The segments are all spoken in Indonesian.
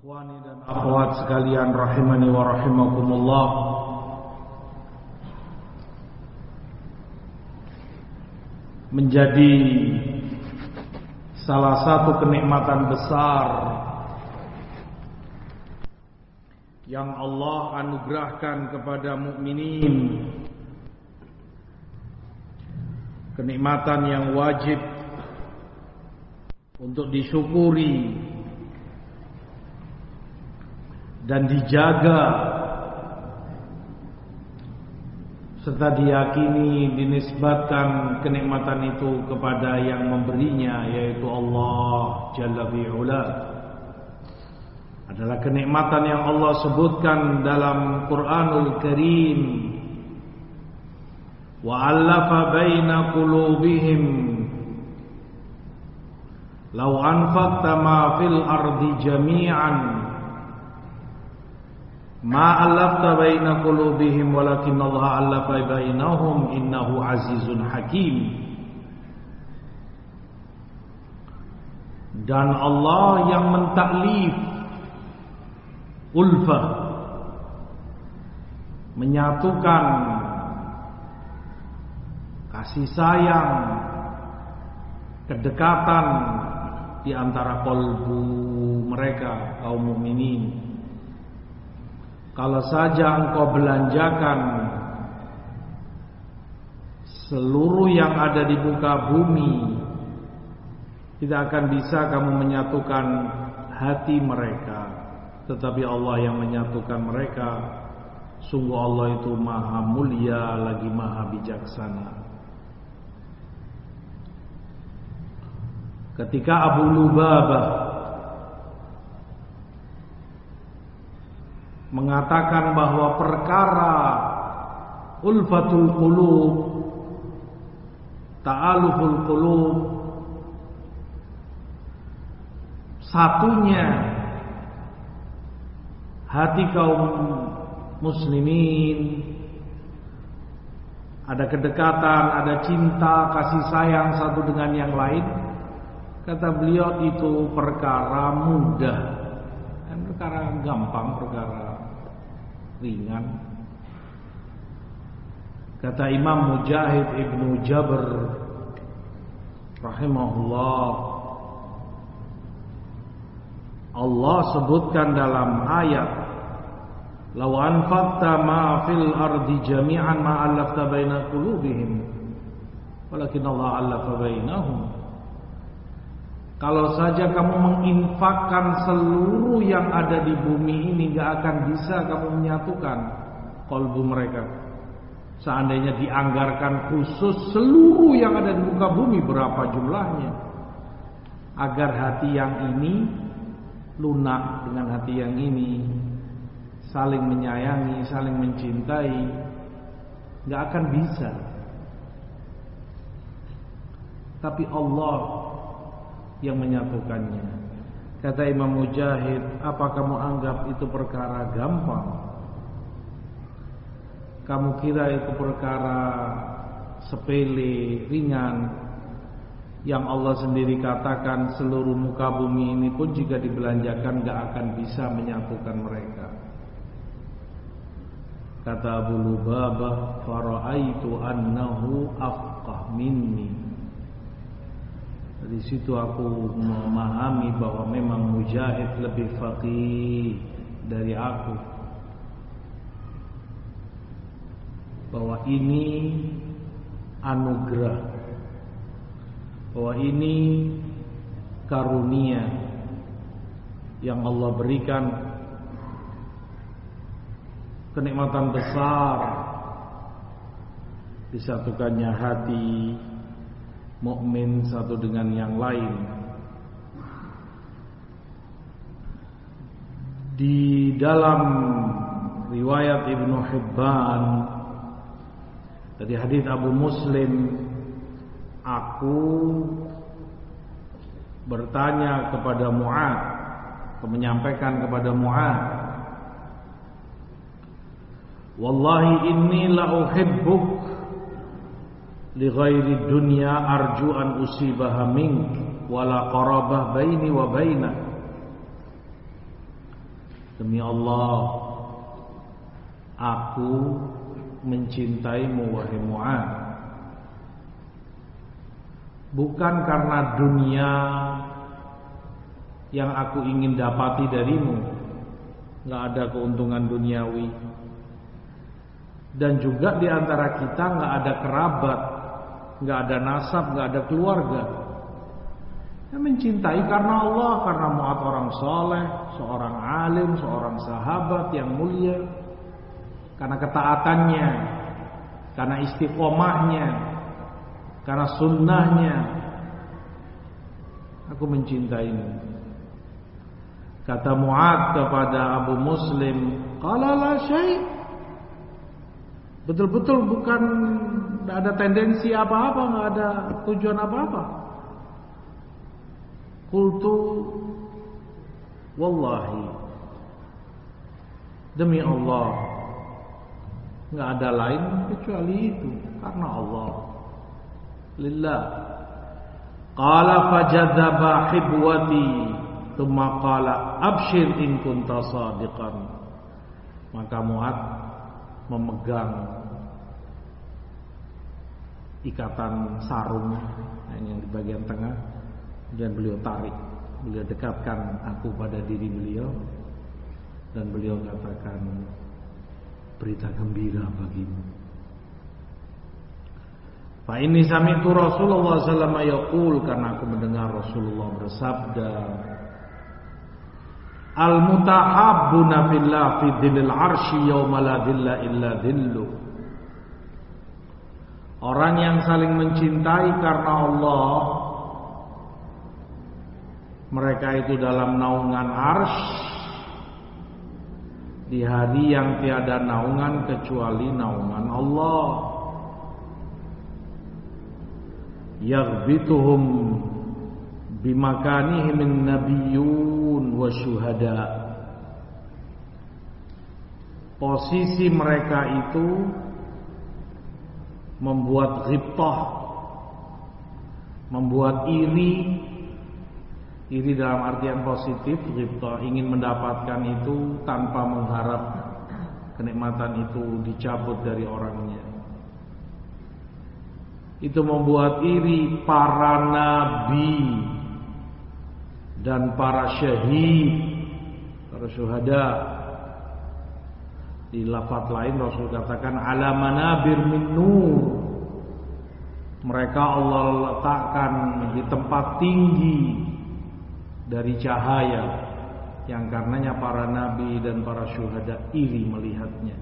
Ikhwani dan akhwat sekalian rahimani wa rahimakumullah. Menjadi salah satu kenikmatan besar Yang Allah anugerahkan kepada mukminin. Kenikmatan yang wajib Untuk disyukuri dan dijaga. Serta diyakini dinisbatkan kenikmatan itu kepada yang memberinya yaitu Allah Jalla fi'ula adalah kenikmatan yang Allah sebutkan dalam Quranul Karim. Wa 'allafa baina qulubihim. Law anfaqta ma fil ardi jami'an Ma alafta baina qulubihim walakin Allah alafa bainahum innahu azizun hakim. Dan Allah yang mentaklif ulfah menyatukan kasih sayang kedekatan di antara kolbu mereka kaum mukminin kalau saja engkau belanjakan seluruh yang ada di muka bumi, tidak akan bisa kamu menyatukan hati mereka. Tetapi Allah yang menyatukan mereka, sungguh Allah itu maha mulia lagi maha bijaksana. Ketika Abu Lubabah mengatakan bahwa perkara ulfatul qulub ta'aluful qulub satunya hati kaum muslimin ada kedekatan, ada cinta, kasih sayang satu dengan yang lain. Kata beliau itu perkara mudah. Dan perkara gampang, perkara ringan. Kata Imam Mujahid Ibnu Jabr rahimahullah Allah sebutkan dalam ayat Law anfaqta ma fil ardi jami'an ma allafta baina qulubihim walakin Allah allafa bainahum kalau saja kamu menginfakkan seluruh yang ada di bumi ini Gak akan bisa kamu menyatukan kolbu mereka. Seandainya dianggarkan khusus seluruh yang ada di muka bumi Berapa jumlahnya? Agar hati yang ini lunak dengan hati yang ini Saling menyayangi, saling mencintai Gak akan bisa. Tapi Allah yang menyatukannya. Kata Imam Mujahid, apa kamu anggap itu perkara gampang? Kamu kira itu perkara sepele, ringan yang Allah sendiri katakan seluruh muka bumi ini pun jika dibelanjakan gak akan bisa menyatukan mereka. Kata Abu Lubabah, "Fara'aitu annahu afqah minni." Dari situ aku memahami bahwa memang Mujahid lebih faqih dari aku. Bahwa ini anugerah. Bahwa ini karunia yang Allah berikan kenikmatan besar disatukannya hati mukmin satu dengan yang lain. Di dalam riwayat Ibnu Hibban dari hadis Abu Muslim aku bertanya kepada Mu'ad menyampaikan kepada Mu'ad Wallahi inni la uhibbuk li ghairi dunya arju an usibaha mink wala qarabah baini wa bainak Demi Allah Aku mencintaimu wahai Mu'ad. Bukan karena dunia Yang aku ingin dapati darimu. Gak ada keuntungan duniawi. Dan juga di antara kita gak ada kerabat Gak ada nasab, gak ada keluarga Ya, mencintai karena Allah, karena muat orang soleh, seorang alim, seorang sahabat yang mulia, karena ketaatannya, karena istiqomahnya, karena sunnahnya. Aku mencintaimu. Kata Mu'ad kepada Abu Muslim, "Qala la syai'." Betul-betul bukan ada tendensi apa-apa, nggak ada tujuan apa-apa. Qultu wallahi demi Allah nggak ada lain kecuali itu karena Allah. Lillah. Qala fajadzaba hibwati thumma qala abshir in kunta sadiqan maka Muad memegang ikatan sarung yang di bagian tengah. Dan beliau tarik, beliau dekatkan aku pada diri beliau. Dan beliau katakan berita gembira bagimu. Fa ini sami'tu Rasulullah sallallahu wasallam karena aku mendengar Rasulullah bersabda Al mutahabbuna fillah fi dhillil arsy yauma la dhilla illa dhillu Orang yang saling mencintai karena Allah mereka itu dalam naungan ars di hari yang tiada naungan kecuali naungan Allah. Yaghbituhum bimakanihim min nabiyyun wa syuhada. Posisi mereka itu membuat ghibtah, membuat iri Iri dalam artian positif, ghibta ingin mendapatkan itu tanpa mengharap kenikmatan itu dicabut dari orangnya. Itu membuat iri para nabi dan para syahid, para syuhada. Di lafaz lain Rasul katakan ala manabir min nur. Mereka Allah letakkan di tempat tinggi dari cahaya yang karenanya para nabi dan para syuhada iri melihatnya.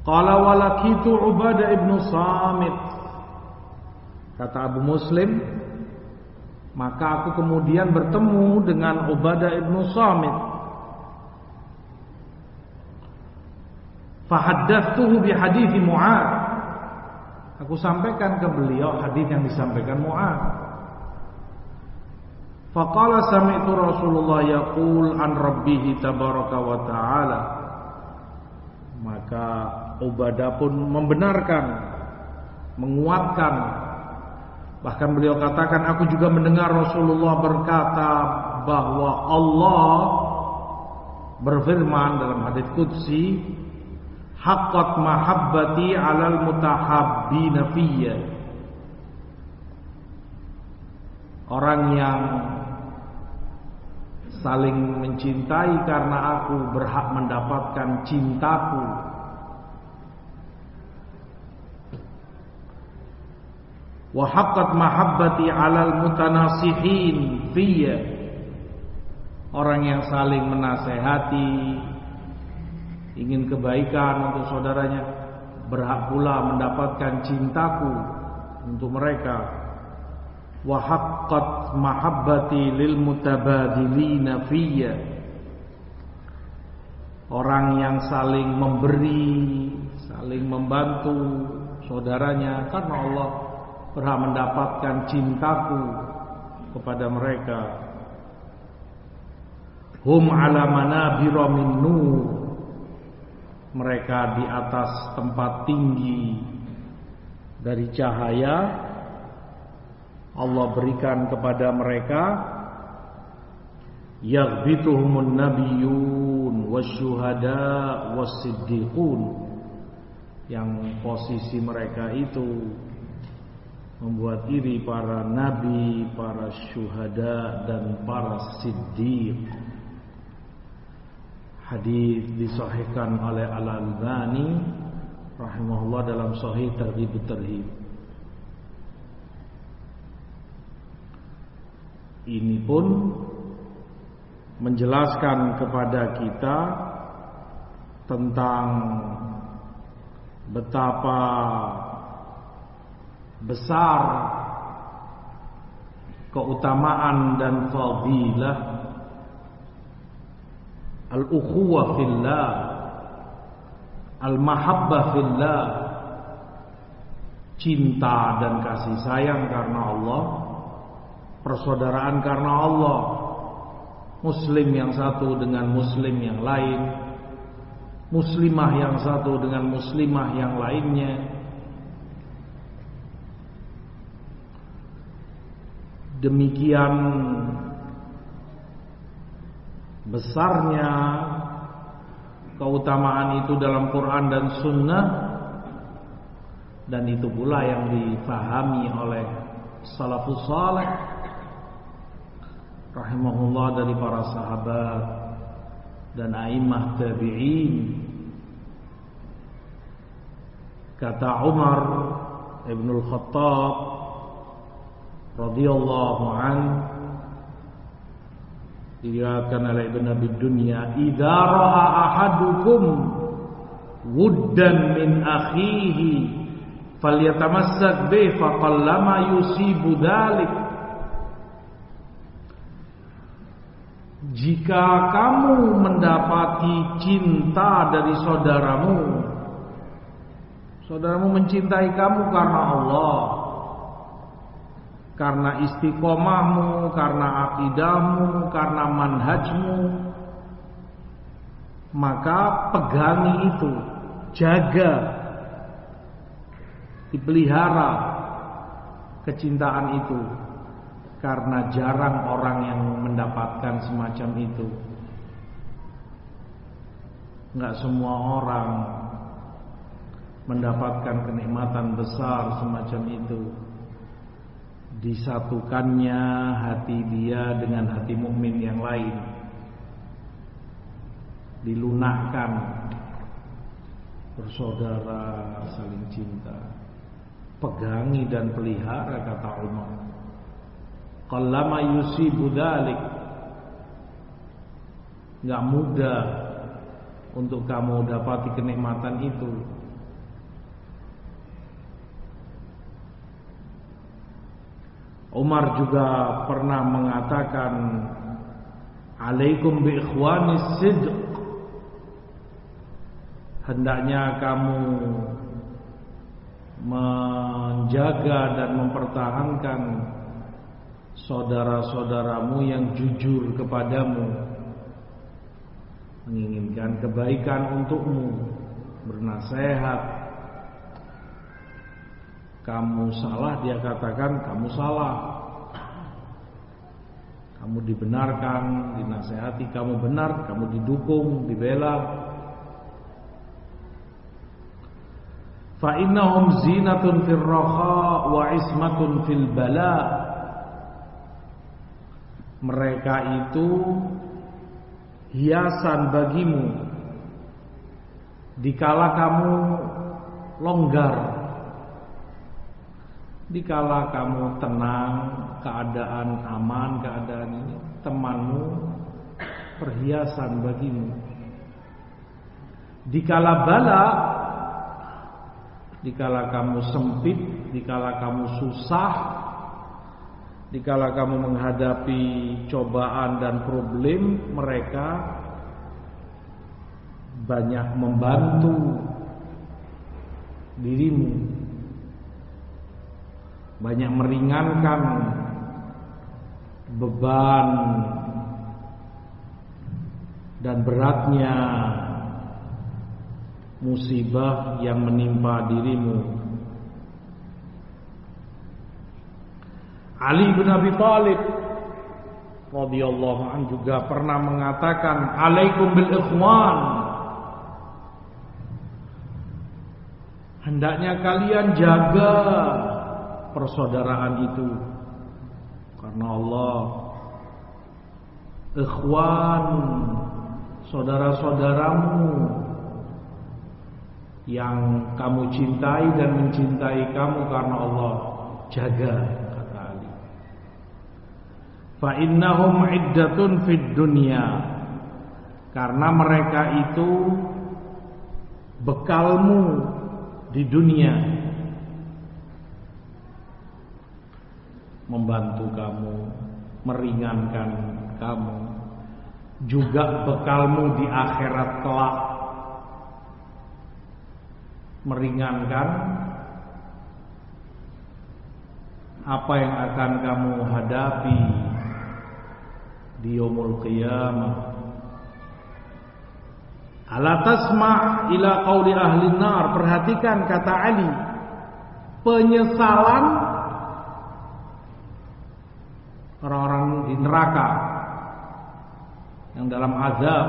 Qala walakitu Ubadah ibnu Samit Kata Abu Muslim Maka aku kemudian bertemu dengan Ubadah ibnu Samit Fahaddathuhu bihadithi Mu'ad Aku sampaikan ke beliau hadis yang disampaikan Mu'ad Faqala sami'tu Rasulullah yaqul an rabbih tabaraka wa ta'ala. Maka Ubadah pun membenarkan, menguatkan. Bahkan beliau katakan aku juga mendengar Rasulullah berkata bahwa Allah berfirman dalam hadis qudsi haqqat mahabbati 'alal mutahabbina fiyya. Orang yang saling mencintai karena aku berhak mendapatkan cintaku. Wa haqqat mahabbati 'alal mutanasihin fiyya. Orang yang saling menasehati ingin kebaikan untuk saudaranya. Berhak pula mendapatkan cintaku untuk mereka. Wa haqqat mahabbati lil mutabadilina fiyya. Orang yang saling memberi saling membantu saudaranya karena Allah berhak mendapatkan cintaku kepada mereka. Hum ala manabira min nur mereka di atas tempat tinggi dari cahaya Allah berikan kepada mereka yaghbituhumun nabiyyun wasyuhada wasiddiqun yang posisi mereka itu membuat iri para nabi, para syuhada dan para siddiq. Hadis disahihkan oleh Al-Albani rahimahullah dalam Sahih Targhib Tarhib. Ini pun menjelaskan kepada kita tentang betapa besar keutamaan dan fadilah al-ukhuwah fillah. Al-mahabbah fillah. Cinta dan kasih sayang karena Allah. Persaudaraan karena Allah. Muslim yang satu dengan muslim yang lain. Muslimah yang satu dengan muslimah yang lainnya. Demikian besarnya keutamaan itu dalam Quran dan Sunnah dan itu pula yang difahami oleh salafus saleh rahimahullah dari para sahabat dan a'immah tabi'in. Kata Umar Ibn Al-Khattab radhiyallahu an diriwayatkan oleh Ibn Abi Dunya idza ra'a ahadukum wuddan min akhihi falyatamassak bi faqallama yusibu dhalik. Jika kamu mendapati cinta dari saudaramu Saudaramu mencintai kamu karena Allah Karena istiqomahmu Karena akidahmu Karena manhajmu Maka pegangi itu Jaga Dipelihara Kecintaan itu karena jarang orang yang mendapatkan semacam itu. Enggak semua orang mendapatkan kenikmatan besar semacam itu. Disatukannya hati dia dengan hati mukmin yang lain. Dilunakkan bersaudara saling cinta. Pegangi dan pelihara kata Umar. Qallama yusibu dhalik Gak mudah Untuk kamu dapati kenikmatan itu Umar juga pernah mengatakan Alaikum bi ikhwanis sidq. Hendaknya kamu Menjaga dan mempertahankan saudara-saudaramu yang jujur kepadamu menginginkan kebaikan untukmu bernasehat kamu salah dia katakan kamu salah. Kamu dibenarkan dinasehati kamu benar kamu didukung dibela. Fa innahum zinatun fil raha wa ismatun fil bala. Mereka itu hiasan bagimu. Dikala kamu longgar dikala kamu tenang keadaan aman keadaan ini temanmu perhiasan bagimu. Dikala bala dikala kamu sempit dikala kamu susah Dikala kamu menghadapi cobaan dan problem, mereka banyak membantu dirimu, banyak meringankan beban dan beratnya musibah yang menimpa dirimu. Ali bin Abi Thalib radhiyallahu an juga pernah mengatakan alaikum bil ikhwan. Hendaknya kalian jaga persaudaraan itu. Karena Allah ikhwan saudara-saudaramu yang kamu cintai dan mencintai kamu karena Allah jaga kata Ali. Fa innahum iddatun fid dunya. Karena mereka itu bekalmu di dunia membantu kamu meringankan kamu juga bekalmu di akhirat kelak. Meringankan apa yang akan kamu hadapi di yaumul qiyamah. Ala tasma' ila qauli ahli nar. Perhatikan kata Ali penyesalan orang-orang di neraka yang dalam azab.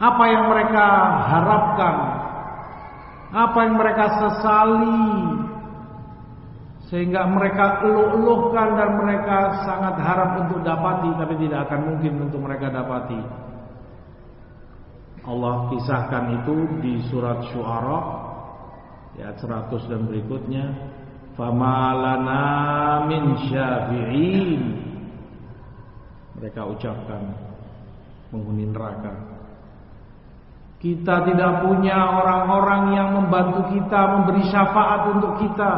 Apa yang mereka harapkan? Apa yang mereka sesali? Sehingga mereka eluh-eluhkan dan mereka sangat harap untuk dapati tapi tidak akan mungkin untuk mereka dapati. Allah kisahkan itu di surat Syuara ayat 100 dan berikutnya famalana min syafi'in mereka ucapkan penghuni neraka kita tidak punya orang-orang yang membantu kita, memberi syafaat untuk kita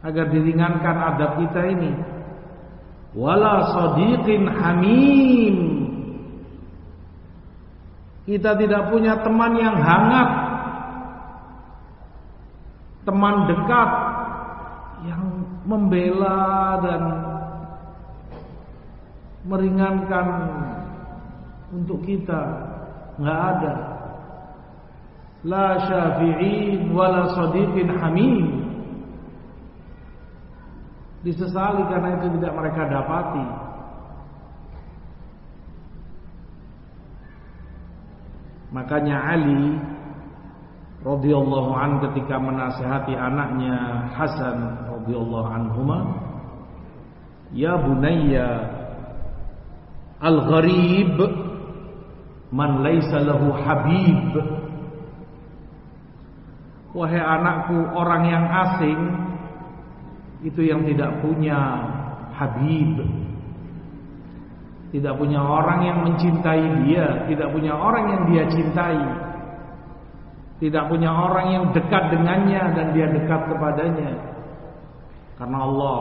agar diringankan adab kita ini. Wala sadiqin hamim. Kita tidak punya teman yang hangat, teman dekat yang membela dan meringankan untuk kita. Nggak ada. La syafi'in wala sadiqin hamim. Disesali karena itu tidak mereka dapati. Makanya Ali radhiyallahu an ketika menasihati anaknya Hasan radhiyallahu anhuma ya bunayya al-gharib Man laisa lahu habib. Wahai anakku orang yang asing Itu yang tidak punya habib. Tidak punya orang yang mencintai dia Tidak punya orang yang dia cintai Tidak punya orang yang dekat dengannya Dan dia dekat kepadanya Karena Allah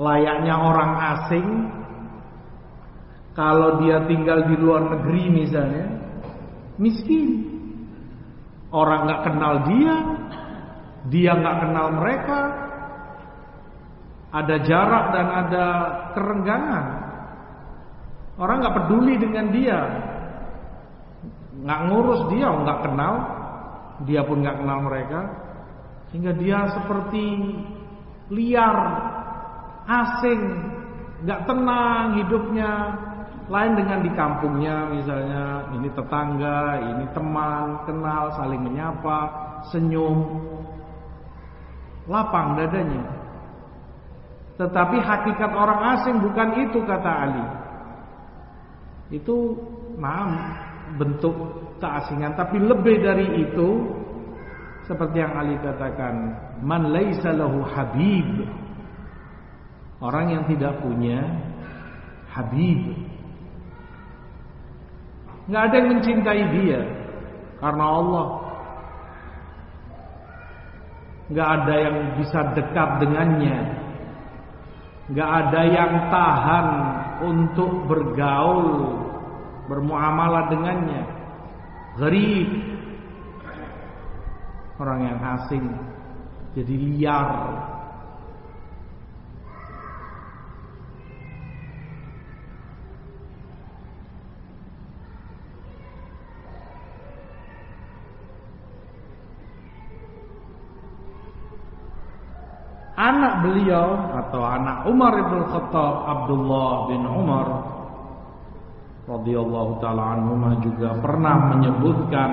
Layaknya orang asing kalau dia tinggal di luar negeri misalnya, miskin. Orang nggak kenal dia, dia nggak kenal mereka. Ada jarak dan ada kerenggangan. Orang nggak peduli dengan dia, nggak ngurus dia, nggak kenal, dia pun nggak kenal mereka, sehingga dia seperti liar, asing, nggak tenang hidupnya, lain dengan di kampungnya misalnya ini tetangga, ini teman, kenal, saling menyapa, senyum. Lapang dadanya. Tetapi hakikat orang asing bukan itu kata Ali. Itu maaf bentuk keasingan tapi lebih dari itu seperti yang Ali katakan man laisa lahu habib orang yang tidak punya habib nggak ada yang mencintai dia karena Allah. nggak ada yang bisa dekat dengannya. nggak ada yang tahan untuk bergaul, bermuamalah dengannya. Gharib. Orang yang asing jadi liar anak beliau atau anak Umar bin Khattab Abdullah bin Umar radhiyallahu taala anhuma juga pernah menyebutkan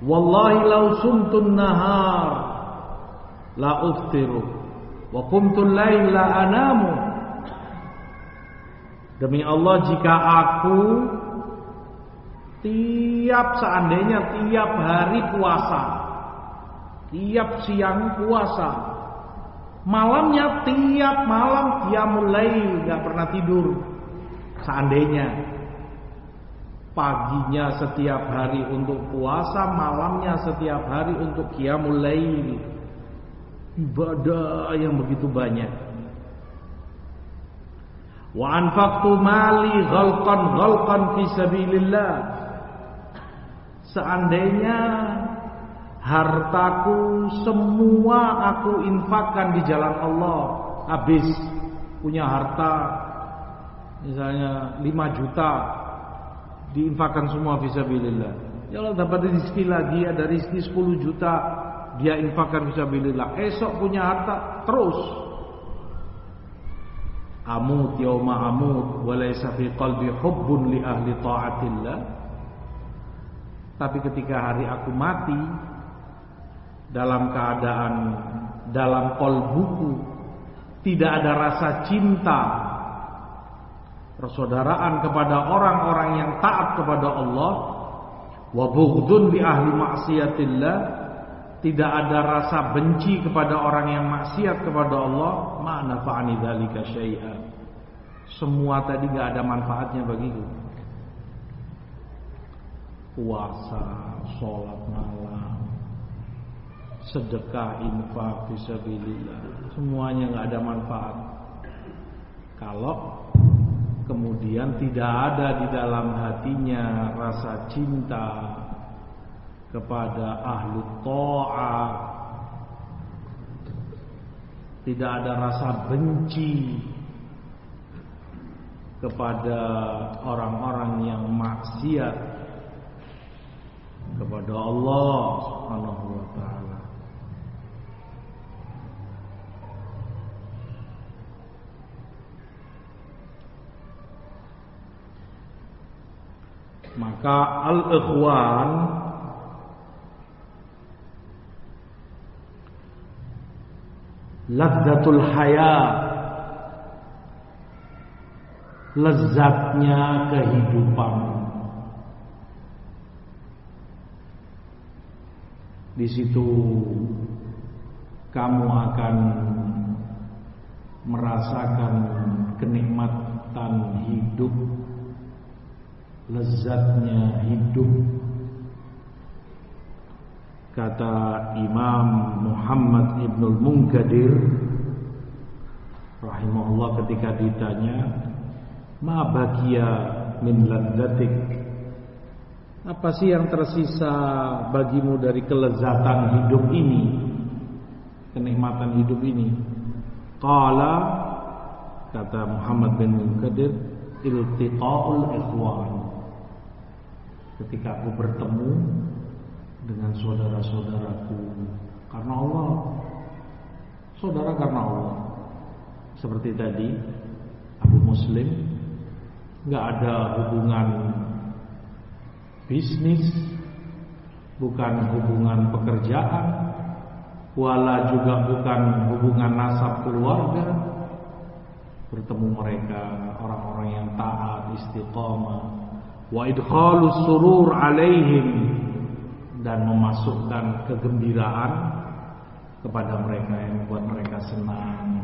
Wallahi law sumtun nahar la uftiru wa qumtul laila anamu Demi Allah jika aku tiap seandainya tiap hari puasa, tiap siang puasa, malamnya tiap malam dia mulai nggak pernah tidur. Seandainya paginya setiap hari untuk puasa, malamnya setiap hari untuk qiyamul lail. Ibadah yang begitu banyak. Wa anfaqtu mali ghalqan ghalqan fi sabilillah. Seandainya hartaku semua aku infakkan di jalan Allah, habis punya harta misalnya 5 juta diinfakkan semua fisabilillah. Ya Allah dapat rezeki lagi ada rezeki 10 juta dia infakkan fisabilillah. Esok punya harta terus amut yauma amut walaysa fi qalbi hubbun li ahli taatillah tapi ketika hari aku mati dalam keadaan dalam kolbuku tidak ada rasa cinta persaudaraan kepada orang-orang yang taat kepada Allah wa bughdun li ahli maksiatillah tidak ada rasa benci kepada orang yang maksiat kepada Allah, mana fa'ani dzalika syai'a. Semua tadi nggak ada manfaatnya bagiku. Puasa, sholat malam, sedekah, infak, fisabilillah, semuanya nggak ada manfaat. Kalau kemudian tidak ada di dalam hatinya rasa cinta kepada ahlu ta'ah tidak ada rasa benci kepada orang-orang yang maksiat kepada Allah Subhanahu taala maka al-ikhwan Ladzatul haya Lezatnya kehidupan. Di situ kamu akan merasakan kenikmatan hidup Lezatnya hidup. Kata Imam Muhammad Ibnul Munkadir Rahimahullah ketika ditanya Ma bagia min ladzatik Apa sih yang tersisa bagimu dari kelezatan hidup ini Kenikmatan hidup ini? Qala Kata Muhammad bin Munkadir Iltiqa'ul ikhwan Ketika aku bertemu dengan saudara-saudaraku karena Allah. Saudara karena Allah. Seperti tadi Abu Muslim nggak ada hubungan bisnis, bukan hubungan pekerjaan, wala juga bukan hubungan nasab keluarga. Bertemu mereka orang-orang yang taat, istiqamah, wa idkhalus surur alaihim dan memasukkan kegembiraan kepada mereka yang membuat mereka senang.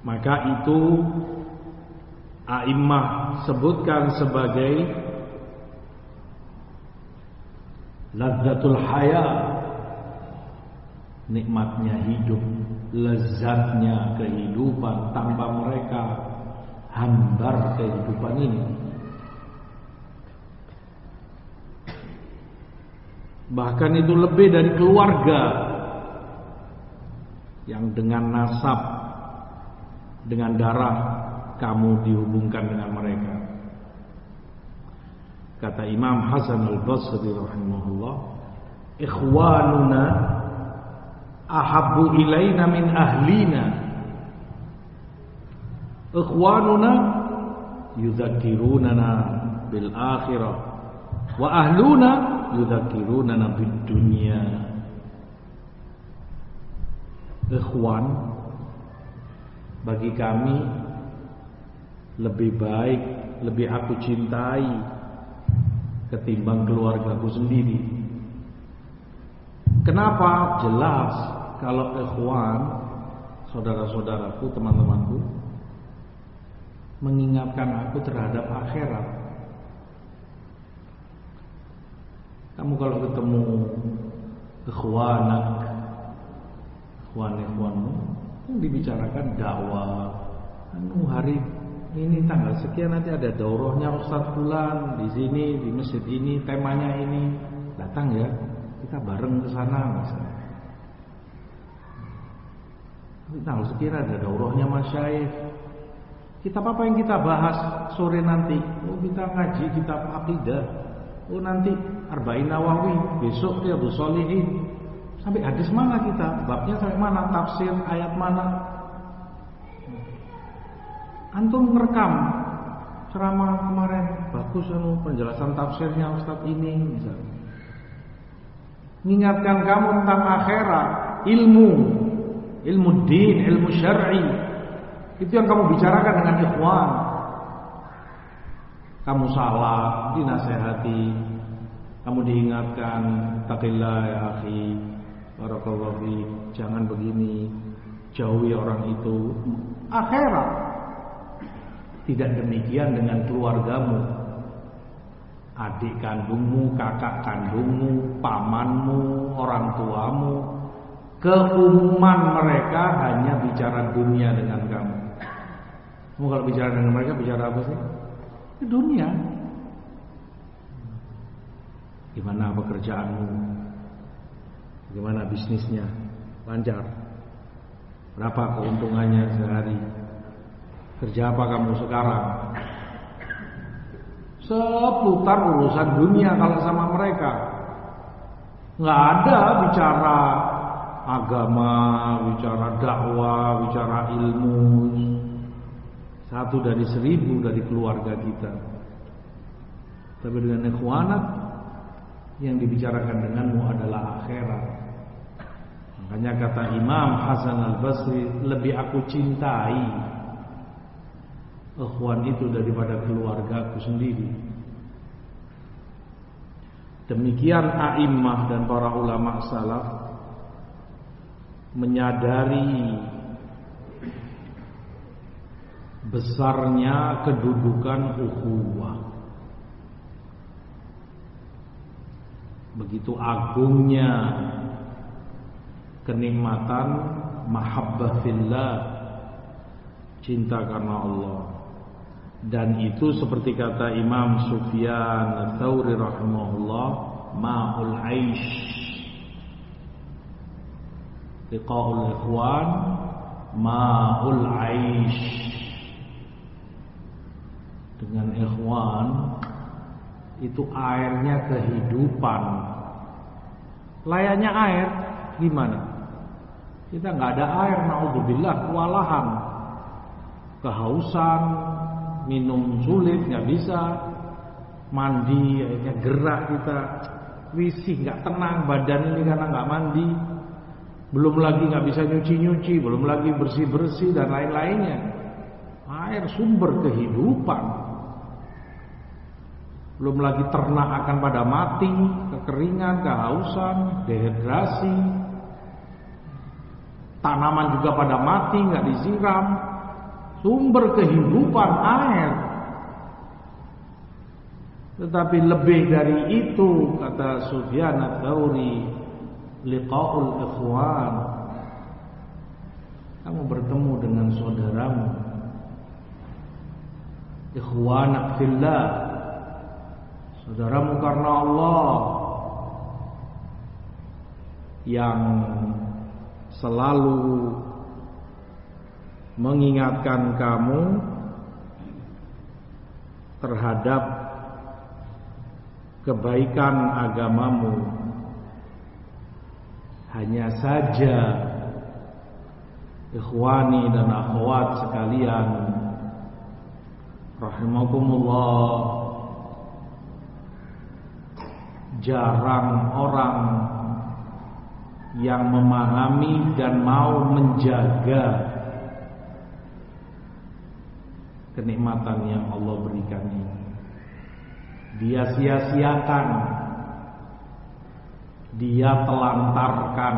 Maka itu A'immah sebutkan sebagai Ladzatul Hayat nikmatnya hidup, lezatnya kehidupan tanpa mereka hambar kehidupan ini. Bahkan itu lebih dari keluarga yang dengan nasab dengan darah kamu dihubungkan dengan mereka. Kata Imam Hasan Al-Basri rahimahullah, "Ikhwanuna ahabbu ilaina min ahlina." Ikhwanuna yudzakirunana bil akhirah wa ahluna yudzakirunana bid dunya. Ikhwan bagi kami lebih baik, lebih aku cintai ketimbang keluargaku sendiri. Kenapa? Jelas kalau ikhwan, saudara-saudaraku, teman-temanku mengingatkan aku terhadap akhirat. Kamu kalau ketemu ikhwanak, ikhwan-ikhwanmu, dibicarakan dakwah, anu hari ini tanggal sekian nanti ada daurahnya Ustaz Fulan di sini di masjid ini temanya ini datang ya kita bareng ke sana misalnya. Tanggal sekian ada daurahnya Mas Syaif. Kitab apa yang kita bahas sore nanti? Oh kita ngaji kitab akidah. Oh nanti Arba'in Nawawi, besok Bu Solihin. Sampai hadis mana kita? Babnya sampai mana? Tafsir ayat mana? Antum merekam ceramah kemarin bagus anu penjelasan tafsirnya Ustadz ini misalnya. Mengingatkan kamu tentang akhirat, ilmu, ilmu din, ilmu syar'i. Itu yang kamu bicarakan dengan ikhwan. Kamu salah, dinasehati. Kamu diingatkan, takillah ya akhi, barakallahu jangan begini, jauhi orang itu. Akhirat tidak demikian dengan keluargamu. Adik kandungmu, kakak kandungmu, pamanmu, orang tuamu. Keumuman mereka hanya bicara dunia dengan kamu. Kamu kalau bicara dengan mereka bicara apa sih? Dunia. Gimana pekerjaanmu? Gimana bisnisnya? Lancar. Berapa keuntungannya sehari? Kerja apa kamu sekarang? Seputar urusan dunia kalau sama mereka. Nggak ada bicara agama, bicara dakwah, bicara ilmu. Satu dari seribu dari keluarga kita. Tapi dengan ikhwanat yang dibicarakan denganmu adalah akhirat. Makanya kata Imam Hasan Al-Basri, lebih aku cintai ikhwan itu daripada keluargaku sendiri. Demikian a'immah dan para ulama salaf menyadari besarnya kedudukan ukhuwah. Begitu agungnya kenikmatan mahabbah cinta karena Allah dan itu seperti kata Imam Sufyan Ats-Tsauri rahimahullah ma'ul aish. Liqa'ul ikhwan ma'ul aish. Dengan ikhwan itu airnya kehidupan. Layaknya air gimana? Kita nggak ada air naudzubillah kewalahan kehausan minum sulit nggak bisa. Mandi akhirnya gerak kita. Risih nggak tenang badan ini karena nggak mandi. Belum lagi nggak bisa nyuci nyuci belum lagi bersih bersih dan lain lainnya air sumber kehidupan. Belum lagi ternak akan pada mati kekeringan kehausan dehidrasi. Tanaman juga pada mati nggak disiram sumber kehidupan air. Tetapi lebih dari itu kata Sufyan ats-Tsauri, liqa'ul ikhwan. Kamu bertemu dengan saudaramu. Ikhwanak fillah. Saudaramu karena Allah yang selalu mengingatkan kamu terhadap kebaikan agamamu. Hanya saja ikhwani dan akhwat sekalian rahimakumullah jarang orang yang memahami dan mau menjaga kenikmatan yang Allah berikan ini. Dia sia-siakan. Dia telantarkan.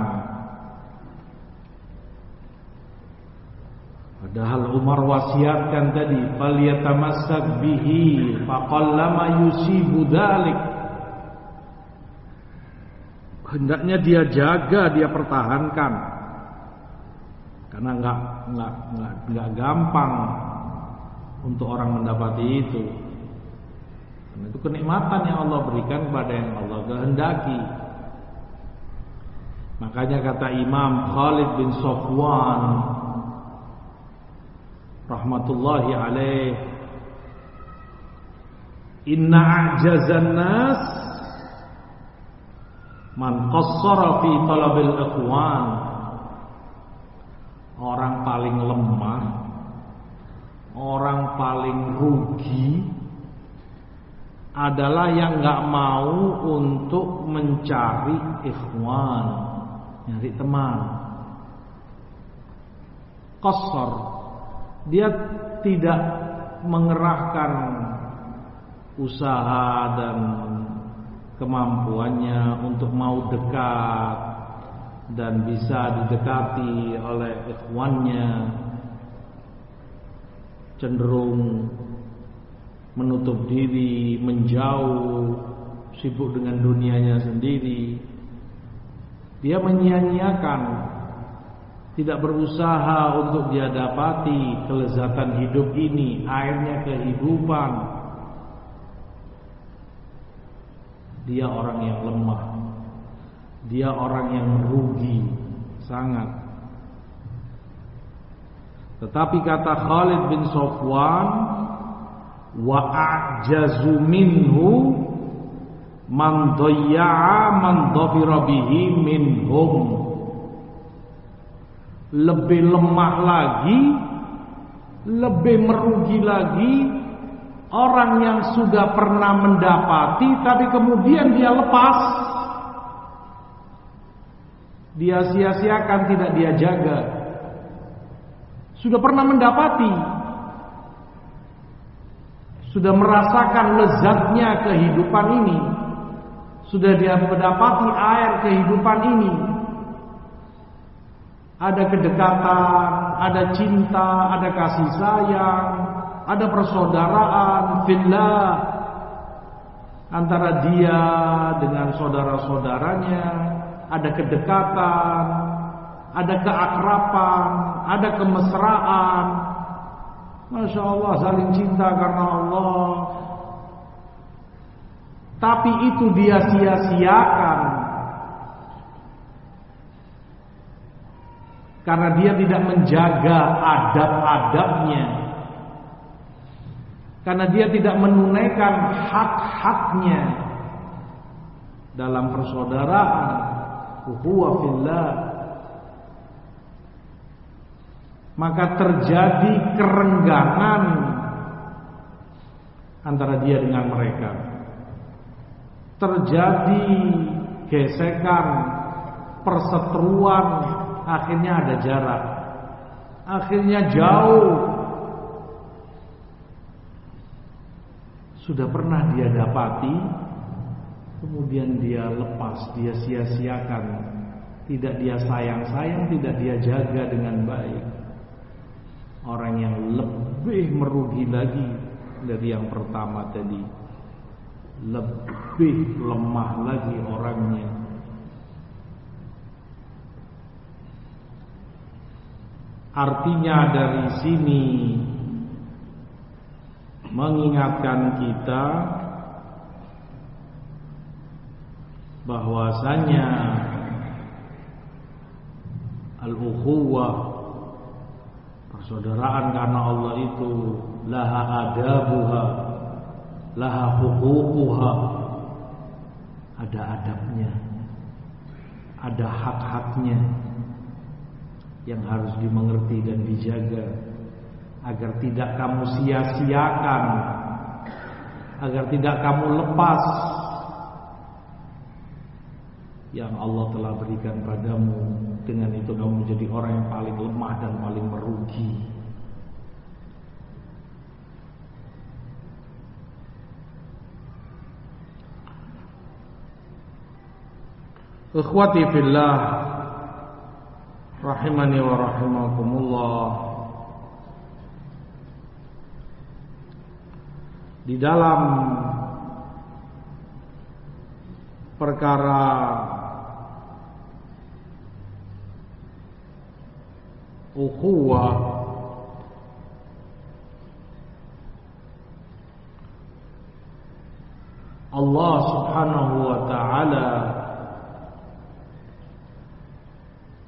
Padahal Umar wasiatkan tadi, "Falyatamassak bihi faqallama yusibu dzalik." Hendaknya dia jaga, dia pertahankan. Karena enggak enggak enggak enggak gampang untuk orang mendapati itu. Karena itu kenikmatan yang Allah berikan kepada yang Allah kehendaki. Makanya kata Imam Khalid bin Sofwan rahmatullahi alaih Inna a'jazan nas man qassara fi talabil ikhwan Orang paling lemah Orang paling rugi adalah yang nggak mau untuk mencari ikhwan, nyari teman. Kosor, dia tidak mengerahkan usaha dan kemampuannya untuk mau dekat dan bisa didekati oleh ikhwannya cenderung menutup diri, menjauh, sibuk dengan dunianya sendiri. Dia menyia-nyiakan, tidak berusaha untuk dia dapati kelezatan hidup ini, airnya kehidupan. Dia orang yang lemah. Dia orang yang merugi sangat. Tetapi kata Khalid bin Sofwan wa a'jazu minhu man dhayya'a man dhafira bihi minhum. Lebih lemah lagi lebih merugi lagi orang yang sudah pernah mendapati tapi kemudian dia lepas. Dia sia-siakan tidak dia jaga sudah pernah mendapati sudah merasakan lezatnya kehidupan ini, sudah dia mendapati air kehidupan ini. Ada kedekatan, ada cinta, ada kasih sayang, ada persaudaraan, fillah antara dia dengan saudara-saudaranya, ada kedekatan, ada keakraban, ada kemesraan, Masya Allah saling cinta karena Allah. Tapi itu dia sia-siakan. Karena dia tidak menjaga adab-adabnya. Karena dia tidak menunaikan hak-haknya. Dalam persaudaraan Uhuwa fillah maka terjadi kerenggangan antara dia dengan mereka. Terjadi gesekan, perseteruan, akhirnya ada jarak. Akhirnya jauh. Sudah pernah dia dapati, kemudian dia lepas, dia sia-siakan. Tidak dia sayang-sayang, tidak dia jaga dengan baik orang yang lebih merugi lagi dari yang pertama tadi. Lebih lemah lagi orangnya. Artinya dari sini mengingatkan kita bahwasanya al-ukhuwah Persaudaraan karena Allah itu laha adabuha, laha hukukuha. Ada adabnya. Ada hak-haknya yang harus dimengerti dan dijaga agar tidak kamu sia-siakan, agar tidak kamu lepas yang Allah telah berikan padamu. Dengan itu kamu menjadi orang yang paling lemah dan paling merugi. Ikhwati fillah rahimani wa rahimakumullah. Di dalam perkara ukhuwah Allah Subhanahu wa taala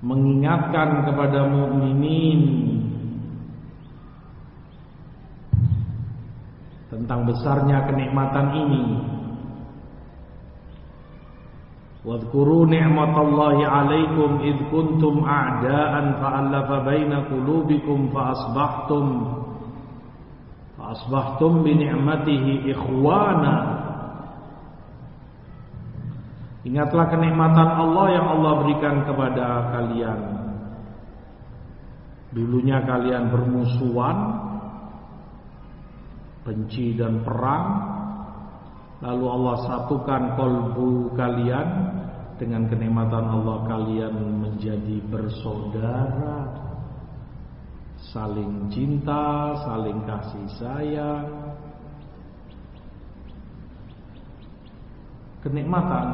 mengingatkan kepada mukminin tentang besarnya kenikmatan ini 'alaikum id kuntum a'da'an fa'alafa baina qulubikum fa asbahtum fa asbahtum bi ni'matihi ikhwana. Ingatlah kenikmatan Allah yang Allah berikan kepada kalian. Dulunya kalian bermusuhan Benci dan perang Lalu Allah satukan kolbu kalian Dengan kenikmatan Allah kalian menjadi bersaudara Saling cinta, saling kasih sayang. Kenikmatan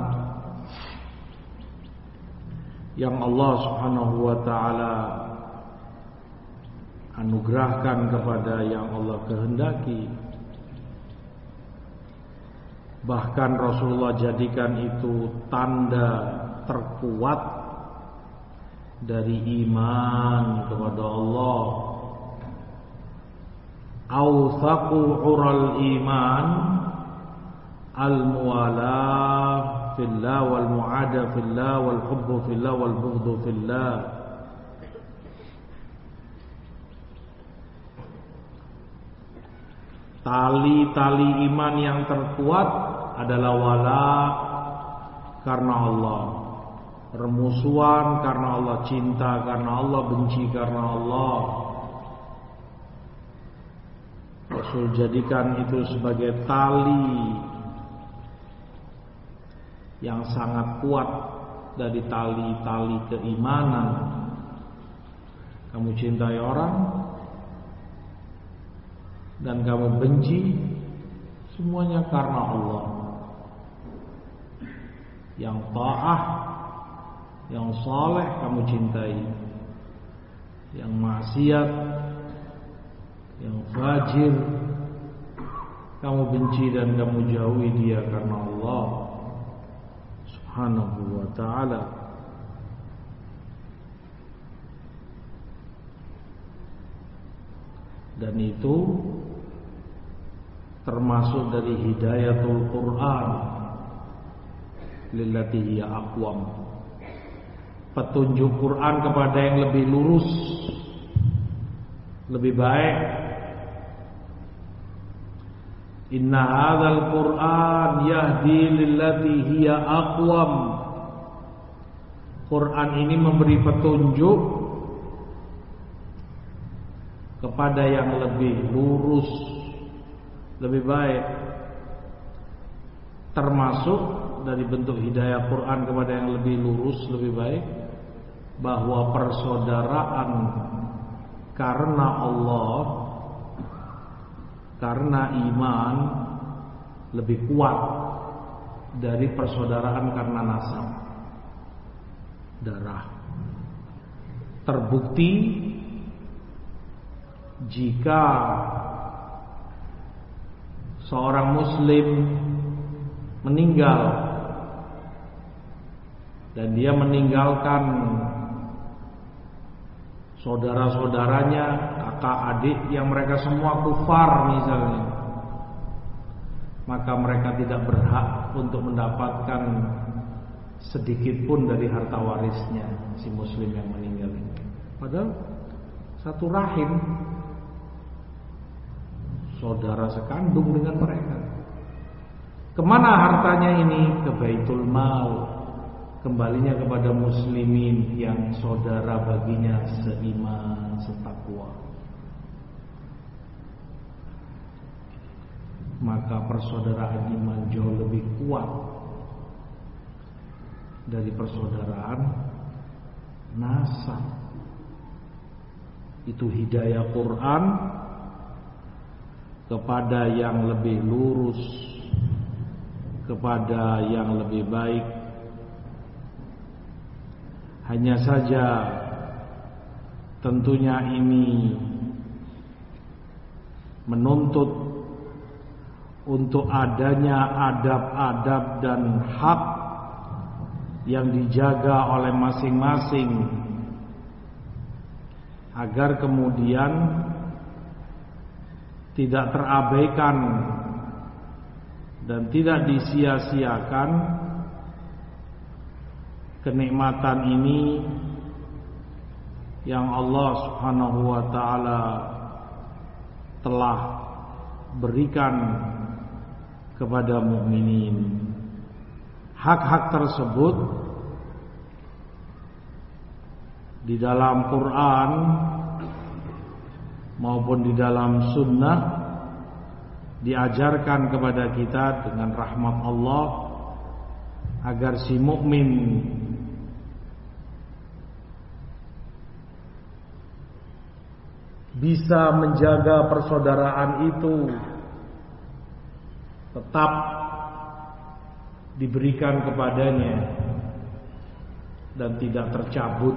Yang Allah subhanahu wa ta'ala Anugerahkan kepada yang Allah kehendaki Bahkan Rasulullah jadikan itu tanda terkuat dari iman kepada Allah. Awthaqu ural iman al-muwalah fillah wal mu'ada fillah wal hubbu fillah wal bughdu fillah. Tali-tali iman yang terkuat adalah wala karena Allah. Permusuhan karena Allah, cinta karena Allah, benci karena Allah. Rasul jadikan itu sebagai tali yang sangat kuat dari tali-tali keimanan. Kamu cintai orang, dan kamu benci semuanya karena Allah. Yang taat, yang saleh kamu cintai. Yang maksiat, yang fajir kamu benci dan kamu jauhi dia karena Allah Subhanahu wa taala. Dan itu termasuk dari hidayatul Quran. Lillati hiya aqwam. Petunjuk Quran kepada yang lebih lurus lebih baik. Inna hadzal Quran yahdi lillati hiya aqwam. Quran ini memberi petunjuk kepada yang lebih lurus lebih baik termasuk dari bentuk hidayah Quran kepada yang lebih lurus lebih baik bahwa persaudaraan karena Allah karena iman lebih kuat dari persaudaraan karena nasab. Darah. Terbukti jika seorang muslim meninggal dan dia meninggalkan saudara-saudaranya, kakak adik yang mereka semua kufar misalnya. Maka mereka tidak berhak untuk mendapatkan sedikit pun dari harta warisnya si muslim yang meninggal ini. Padahal satu rahim saudara sekandung dengan mereka. Ke mana hartanya ini? Ke Baitul Mal. Kembalinya kepada muslimin yang saudara baginya seiman, setakwa. Maka persaudaraan iman jauh lebih kuat dari persaudaraan nasab. Itu hidayah Quran kepada yang lebih lurus, kepada yang lebih baik. Hanya saja tentunya ini menuntut untuk adanya adab-adab dan hak yang dijaga oleh masing-masing agar kemudian tidak terabaikan dan tidak disia-siakan kenikmatan ini yang Allah Subhanahu wa taala telah berikan kepada mukminin. Hak-hak tersebut di dalam Quran maupun di dalam sunnah diajarkan kepada kita dengan rahmat Allah agar si mukmin bisa menjaga persaudaraan itu tetap diberikan kepadanya dan tidak tercabut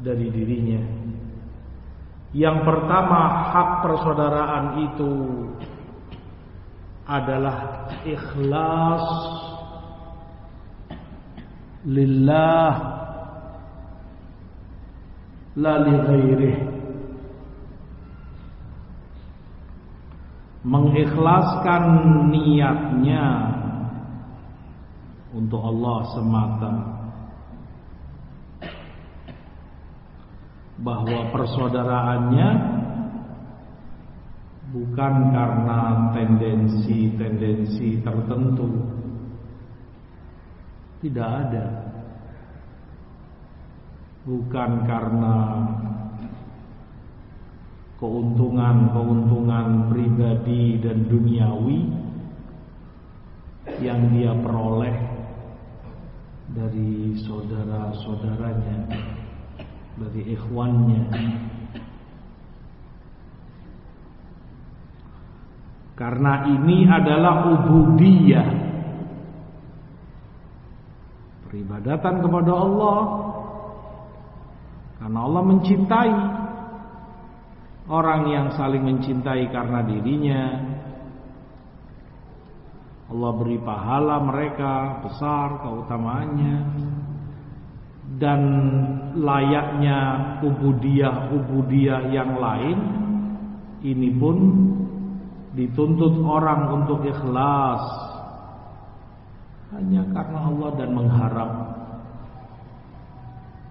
dari dirinya. Yang pertama hak persaudaraan itu adalah ikhlas lillah la li ghairih. Mengikhlaskan niatnya untuk Allah semata bahwa persaudaraannya bukan karena tendensi-tendensi tertentu. Tidak ada. Bukan karena keuntungan-keuntungan pribadi dan duniawi yang dia peroleh dari saudara-saudaranya, dari ikhwannya. Karena ini adalah ubudiyah. Peribadatan kepada Allah. Karena Allah mencintai Orang yang saling mencintai karena dirinya. Allah beri pahala mereka besar keutamaannya dan layaknya ubudiyah-ubudiyah yang lain ini pun dituntut orang untuk ikhlas hanya karena Allah dan mengharap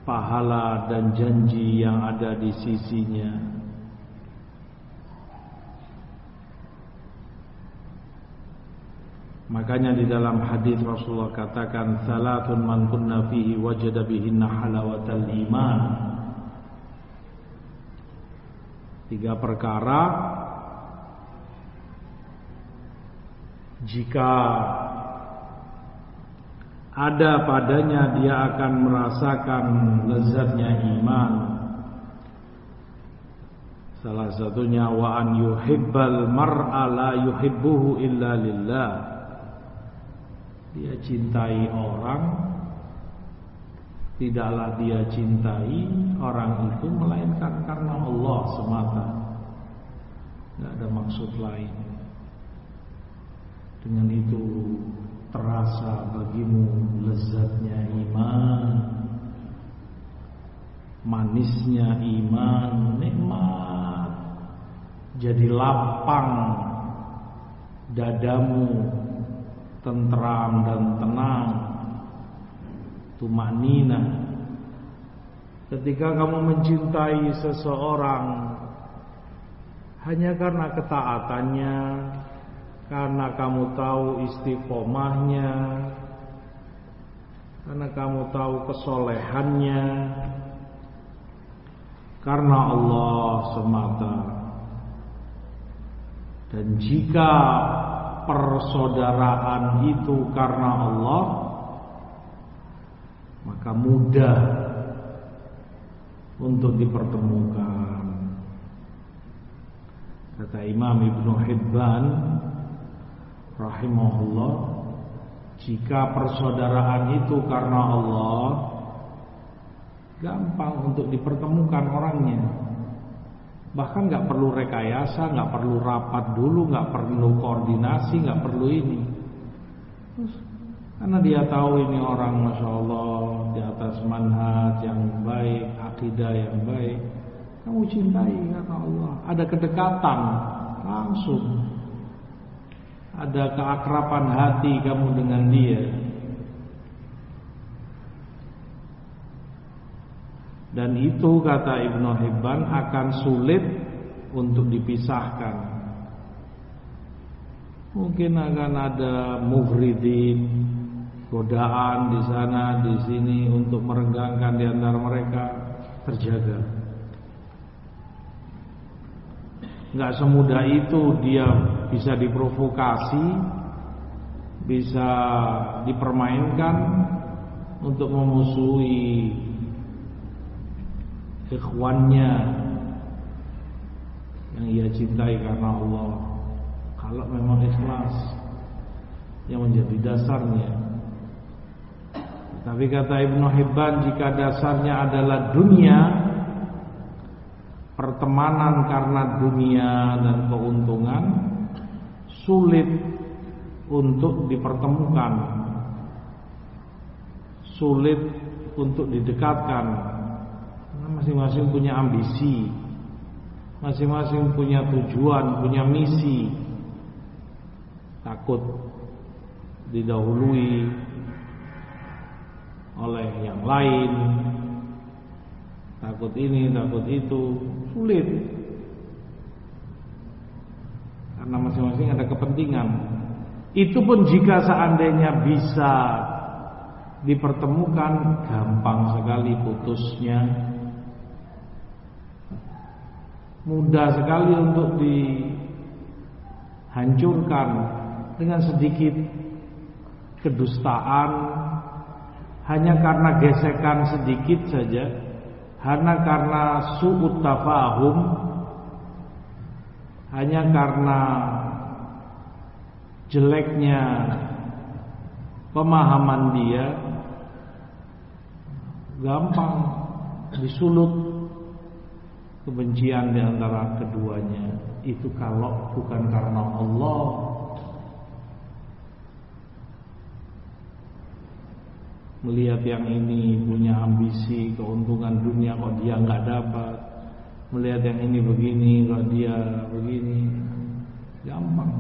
pahala dan janji yang ada di sisinya. Makanya di dalam hadis Rasulullah katakan salatun man kunna fihi wajada bihinna halawatal iman. Tiga perkara jika ada padanya dia akan merasakan lezatnya iman. Salah satunya wa an yuhibbal mar'a la yuhibbuhu illa lillah dia cintai orang Tidaklah dia cintai orang itu Melainkan karena Allah semata. Tidak ada maksud lain. Dengan itu Terasa bagimu lezatnya iman manisnya iman nikmat. Jadi lapang dadamu tentram dan tenang. Tumak nina ketika kamu mencintai seseorang hanya karena ketaatannya karena kamu tahu istiqomahnya karena kamu tahu kesolehannya karena Allah semata. Dan jika persaudaraan itu karena Allah maka mudah untuk dipertemukan. Kata Imam Ibnu Hibban rahimahullah jika persaudaraan itu karena Allah gampang untuk dipertemukan orangnya Bahkan nggak perlu rekayasa, nggak perlu rapat dulu, nggak perlu koordinasi, nggak perlu ini. Karena dia tahu ini orang masya Allah di atas manhaj yang baik, akidah yang baik. Kamu cintai karena Allah. Ada kedekatan langsung. Ada keakraban hati kamu dengan dia. Dan itu kata Ibnu Hibban akan sulit untuk dipisahkan. Mungkin akan ada mufridin, godaan di sana di sini untuk merenggangkan di antara mereka terjaga. Enggak semudah itu dia bisa diprovokasi, bisa dipermainkan untuk memusuhi ikhwannya yang ia cintai karena Allah. Kalau memang ikhlas yang menjadi dasarnya. Tapi kata Ibnu Hibban jika dasarnya adalah dunia pertemanan karena dunia dan keuntungan sulit untuk dipertemukan. Sulit untuk didekatkan masing-masing punya ambisi, masing-masing punya tujuan, punya misi. Takut didahului oleh yang lain, takut ini, takut itu, sulit. Karena masing-masing ada kepentingan. Itu pun jika seandainya bisa dipertemukan gampang sekali putusnya mudah sekali untuk dihancurkan dengan sedikit kedustaan. Hanya karena gesekan sedikit saja. Hanya karena su'ut tafahum. Hanya karena jeleknya pemahaman dia. Gampang disulut kebencian di antara keduanya itu kalau bukan karena Allah. Melihat yang ini punya ambisi keuntungan dunia kok dia nggak dapat. Melihat yang ini begini kok dia begini. Gampang.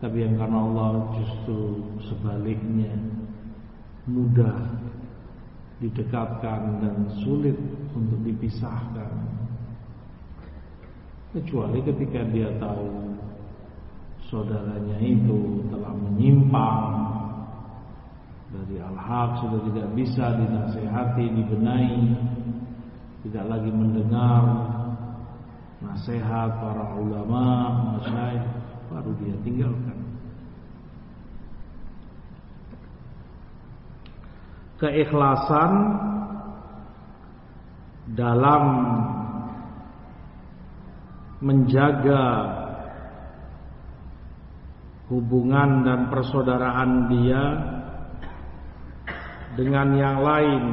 Tapi yang karena Allah justru sebaliknya. Mudah didekatkan dan sulit untuk dipisahkan kecuali ketika dia tahu saudaranya itu telah menyimpang dari al-haq sudah tidak bisa dinasehati, dibenahi, tidak lagi mendengar nasihat para ulama, masyaikh, baru dia tinggalkan. Keikhlasan dalam menjaga hubungan dan persaudaraan dia dengan yang lain.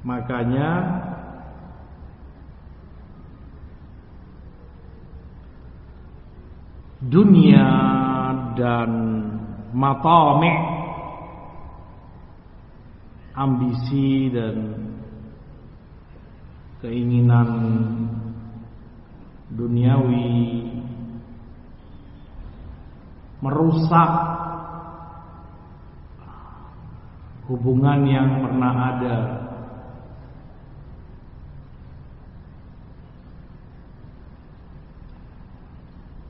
Makanya dunia dan matami. Ambisi dan keinginan duniawi merusak hubungan yang pernah ada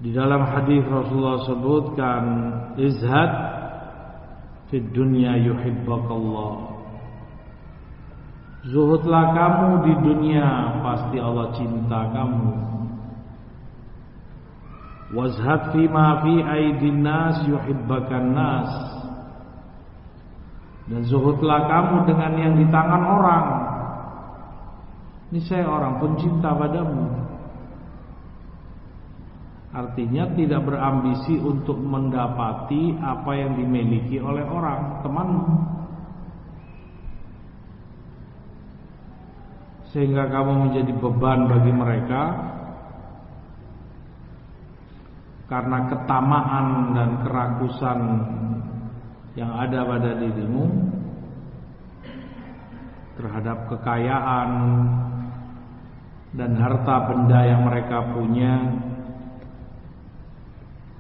Di dalam hadis Rasulullah sebutkan izhad fid dunya yuhibbakallah. Zuhudlah kamu di dunia pasti Allah cinta kamu. Wazhad fima fi aidin nas yuhibbakan nas. Dan zuhudlah kamu dengan yang di tangan orang. Ini saya orang pun cinta padamu. Artinya tidak berambisi untuk mendapati apa yang dimiliki oleh orang temanmu. Sehingga kamu menjadi beban bagi mereka karena ketamaan dan kerakusan yang ada pada dirimu terhadap kekayaan dan harta benda yang mereka punya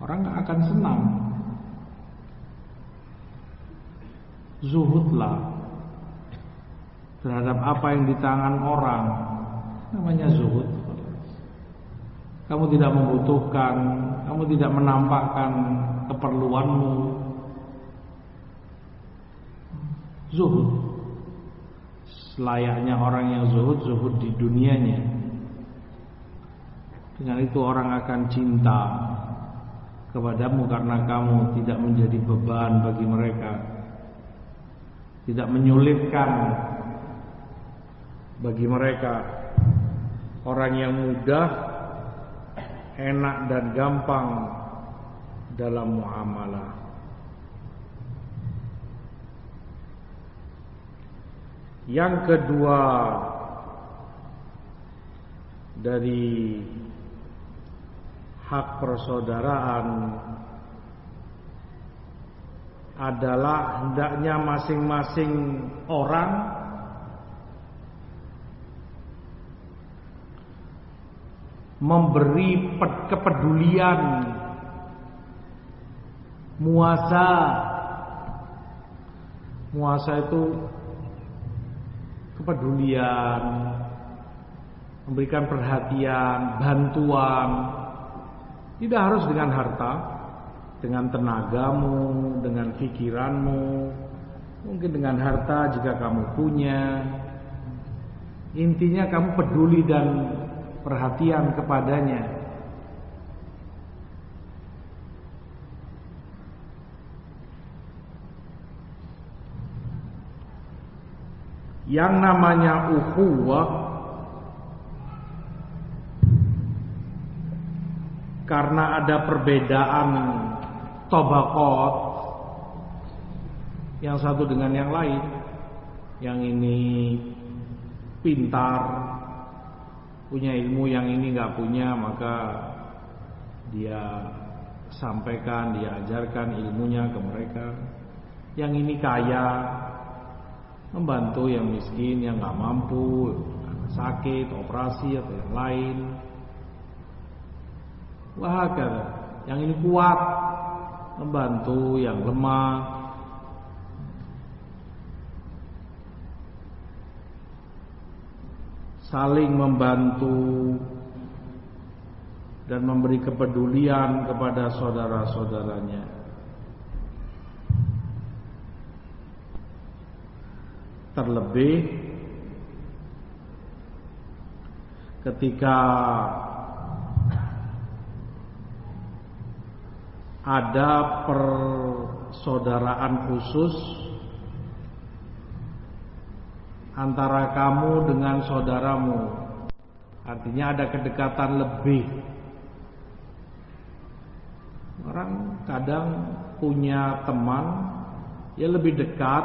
Orang nggak akan senang. Zuhudlah terhadap apa yang di tangan orang. Namanya zuhud. Kamu tidak membutuhkan, kamu tidak menampakkan keperluanmu. Zuhud. Selayaknya orang yang zuhud, zuhud di dunianya. Dengan itu orang akan cinta kepadamu karena kamu tidak menjadi beban bagi mereka tidak menyulitkan bagi mereka. Orang yang mudah enak dan gampang dalam muamalah. Yang kedua dari hak persaudaraan adalah hendaknya masing-masing orang memberi kepedulian muasa. Muasa itu kepedulian memberikan perhatian bantuan tidak harus dengan harta, dengan tenagamu, dengan pikiranmu, mungkin dengan harta jika kamu punya. Intinya kamu peduli dan perhatian kepadanya. Yang namanya ukhuwah karena ada perbedaan tobakot. Yang satu dengan yang lain. Yang ini pintar punya ilmu yang ini nggak punya maka dia sampaikan dia ajarkan ilmunya ke mereka. Yang ini kaya membantu yang miskin yang nggak mampu sakit operasi atau yang lain Wahakala. Yang ini kuat membantu yang lemah. Saling membantu dan memberi kepedulian kepada saudara-saudaranya. Terlebih ketika ada persaudaraan khusus antara kamu dengan saudaramu. Artinya ada kedekatan lebih. Orang kadang punya teman ya lebih dekat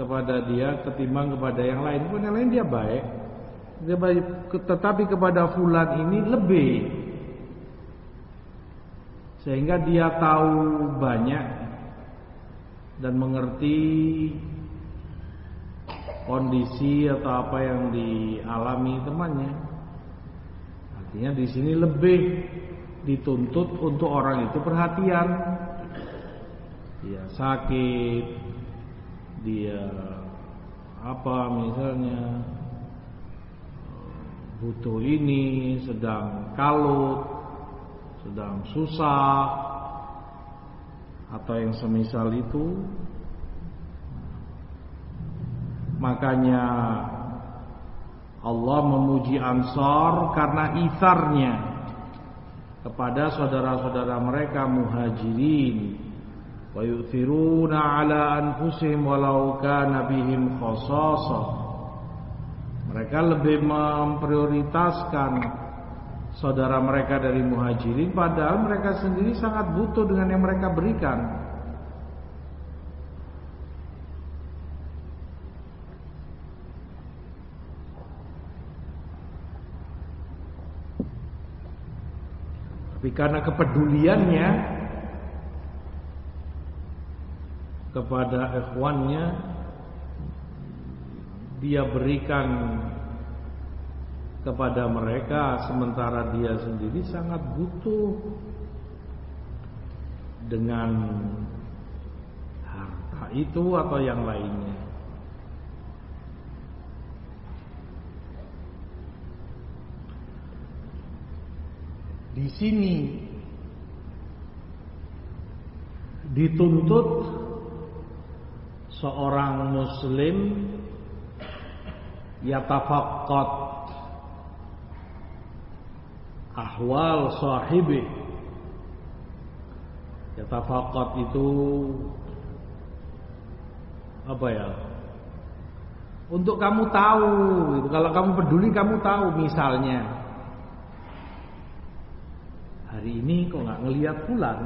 kepada dia ketimbang kepada yang lain. Pun yang lain dia baik. Dia baik, tetapi kepada fulan ini lebih sehingga dia tahu banyak dan mengerti kondisi atau apa yang dialami temannya. Artinya di sini lebih dituntut untuk orang itu perhatian. Dia sakit, dia apa misalnya butuh ini, sedang kalut, sedang susah, atau yang semisal itu. Makanya Allah memuji Ansar karena isarnya kepada saudara-saudara mereka muhajirin wa yu'thiruna ala anfusihim walau kana bihim khasasah mereka lebih memprioritaskan saudara mereka dari muhajirin padahal mereka sendiri sangat butuh dengan yang mereka berikan. Tapi karena kepeduliannya kepada ikhwannya dia berikan kepada mereka sementara dia sendiri sangat butuh dengan harta itu atau yang lainnya. Di sini dituntut seorang muslim yatafaqqat ahwal sahibi. Yatafaqqat itu apa ya? Untuk kamu tahu itu kalau kamu peduli kamu tahu misalnya. Hari ini kok nggak ngelihat bulan?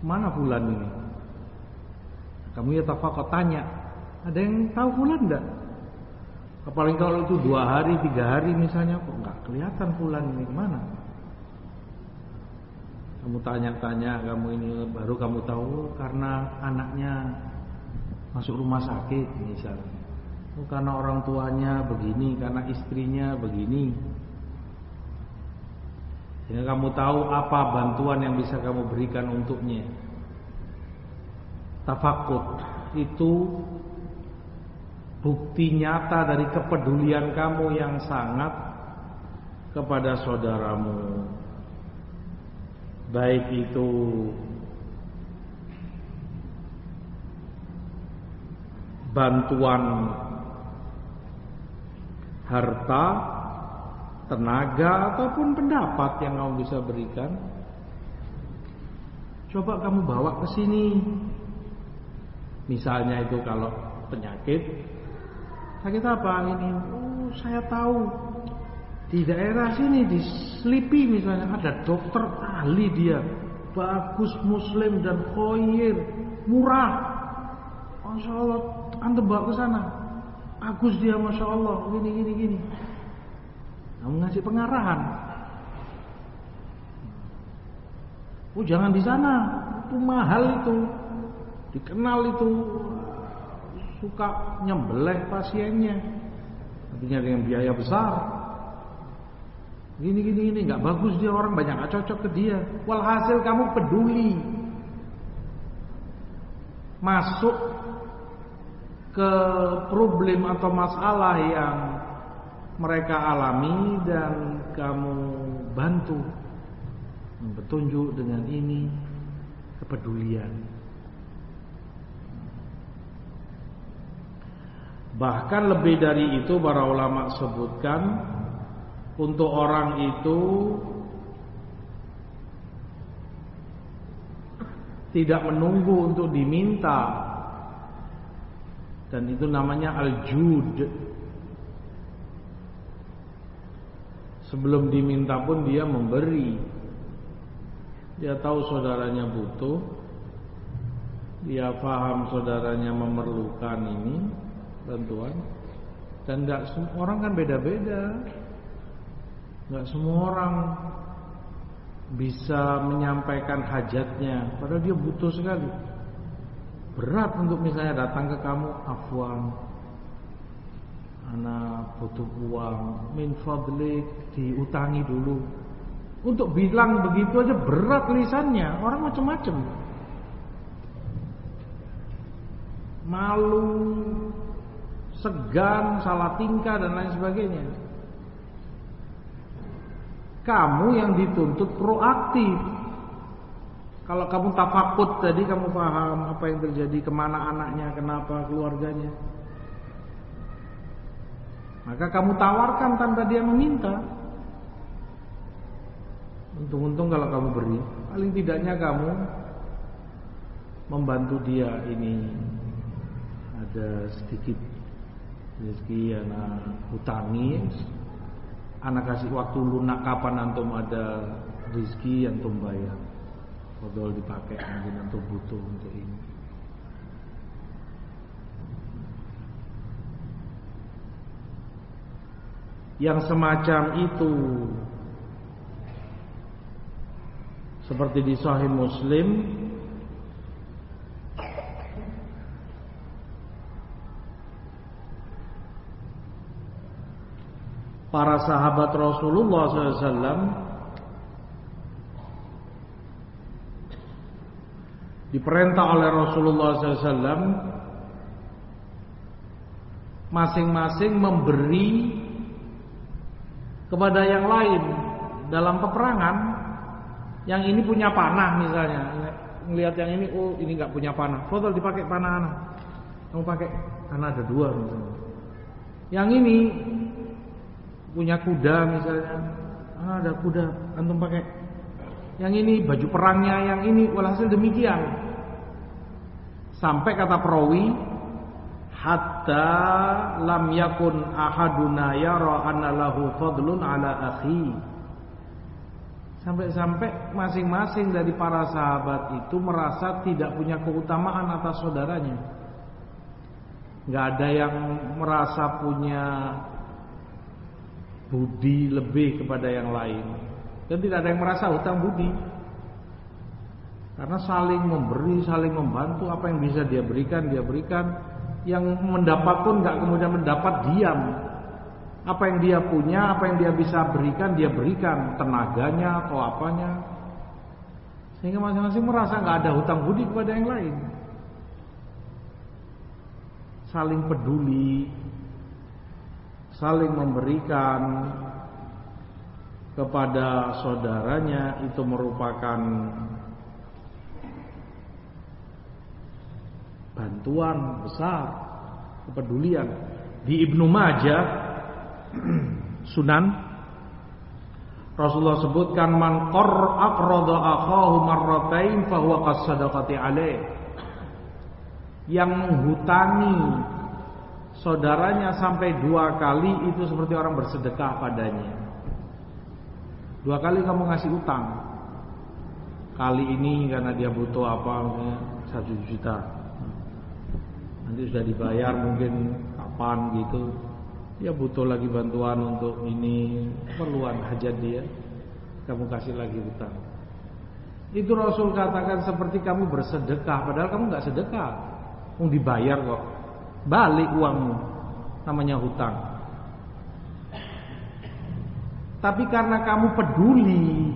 Mana bulan ini? Kamu ya tafakot tanya ada yang tahu bulan enggak Apalagi kalau itu dua hari, tiga hari misalnya, kok nggak kelihatan bulan ini ke mana? Kamu tanya-tanya, kamu ini baru kamu tahu karena anaknya masuk rumah sakit misalnya. Oh, karena orang tuanya begini, karena istrinya begini. Sehingga kamu tahu apa bantuan yang bisa kamu berikan untuknya. Tafakut itu bukti nyata dari kepedulian kamu yang sangat kepada saudaramu baik itu bantuan harta, tenaga ataupun pendapat yang kamu bisa berikan. Coba kamu bawa ke sini. Misalnya itu kalau penyakit Sakit apa ini? Oh, saya tahu di daerah sini di Slipi misalnya ada dokter ahli dia, bagus muslim dan khoir, murah. Masya Allah, anda bawa ke sana. Bagus dia, masya Allah, gini gini gini. Kamu ngasih pengarahan. Oh jangan di sana, itu mahal itu, dikenal itu suka nyembelih pasiennya. Artinya dengan biaya besar. Gini gini gini nggak bagus dia orang banyak nggak cocok ke dia. Walhasil kamu peduli. Masuk ke problem atau masalah yang mereka alami dan kamu bantu petunjuk dengan ini kepedulian Bahkan lebih dari itu para ulama sebutkan untuk orang itu tidak menunggu untuk diminta dan itu namanya al-jud. Sebelum diminta pun dia memberi. Dia tahu saudaranya butuh. Dia paham saudaranya memerlukan ini bantuan. Dan nggak semua orang kan beda-beda. Nggak semua orang bisa menyampaikan hajatnya. Padahal dia butuh sekali. Berat untuk misalnya datang ke kamu afwan anak butuh uang. Min fadlik diutangi dulu. Untuk bilang begitu aja berat lisannya. Orang macam-macam. Malu segan salah tingkah dan lain sebagainya. Kamu yang dituntut proaktif. Kalau kamu tafakut tadi kamu paham apa yang terjadi ke mana anaknya kenapa keluarganya. Maka kamu tawarkan tanpa dia meminta. Untung-untung kalau kamu beri, paling tidaknya kamu membantu dia ini. Ada sedikit rezeki anak hutangi. Anak kasih waktu lunak kapan antum ada rezeki antum bayar. Kodol dipakai mungkin antum butuh untuk ini. Yang semacam itu seperti di Sahih Muslim para sahabat Rasulullah SAW diperintah oleh Rasulullah SAW masing-masing memberi kepada yang lain dalam peperangan. Yang ini punya panah misalnya. Melihat yang ini oh ini nggak punya panah. Foto dipakai panah anak. Kamu pakai karena ada dua misalnya. Yang ini punya kuda misalnya. Ah, ada kuda antum pakai. Yang ini baju perangnya yang ini walhasil demikian. Sampai kata perawi hatta lam yakun ahaduna yara anna lahu fadlun ala akhi. Sampai-sampai masing-masing dari para sahabat itu merasa tidak punya keutamaan atas saudaranya. Nggak ada yang merasa punya budi lebih kepada yang lain dan tidak ada yang merasa hutang budi karena saling memberi, saling membantu apa yang bisa dia berikan, dia berikan yang mendapat pun nggak kemudian mendapat diam. Apa yang dia punya, apa yang dia bisa berikan, dia berikan tenaganya atau apanya. Sehingga masing-masing merasa nggak ada hutang budi kepada yang lain. Saling peduli, saling memberikan kepada saudaranya itu merupakan bantuan besar, kepedulian. Di Ibnu Majah Sunan Rasulullah sebutkan man qar aqrada akhahu marratain fa huwa qasadaqati alaih. Yang menghutangi saudaranya sampai dua kali itu seperti orang bersedekah padanya. Dua kali kamu ngasih utang. Kali ini karena dia butuh apa satu juta. Nanti sudah dibayar mungkin kapan gitu. Ya butuh lagi bantuan untuk ini perluan hajat dia. Kamu kasih lagi hutang itu Rasul katakan seperti kamu bersedekah padahal kamu nggak sedekah. Mau dibayar kok balik uangmu. Namanya hutang. Tapi karena kamu peduli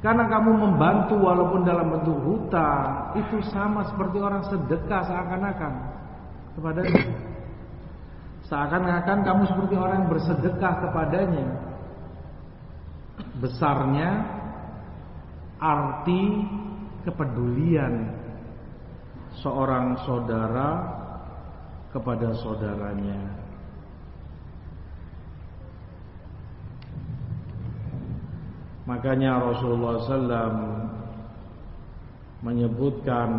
karena kamu membantu walaupun dalam bentuk hutang Itu sama seperti orang sedekah seakan-akan. Kepada Seakan-akan kamu seperti orang yang bersedekah kepadanya. Besarnya Arti kepedulian Seorang saudara Kepada saudaranya. Makanya Rasulullah SAW menyebutkan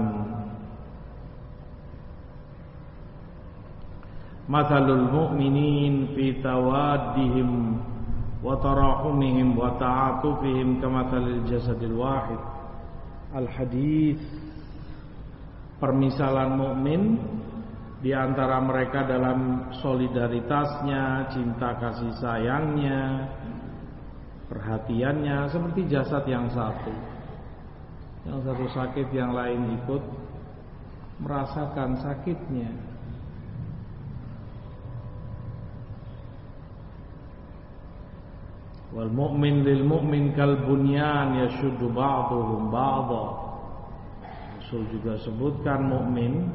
Mathalul mu'minin fi tawaddihim wa tarahumihim wa ta'atufihim kamathalil jasadil wahid. Al-hadis Permisalan mukmin di antara mereka dalam solidaritasnya, cinta kasih sayangnya, perhatiannya seperti jasad yang satu. Yang satu sakit, yang lain ikut merasakan sakitnya. Wal mu'min lil mu'min kal bunyan yashuddu ba'dhum ba'dha. Rasul juga sebutkan mukmin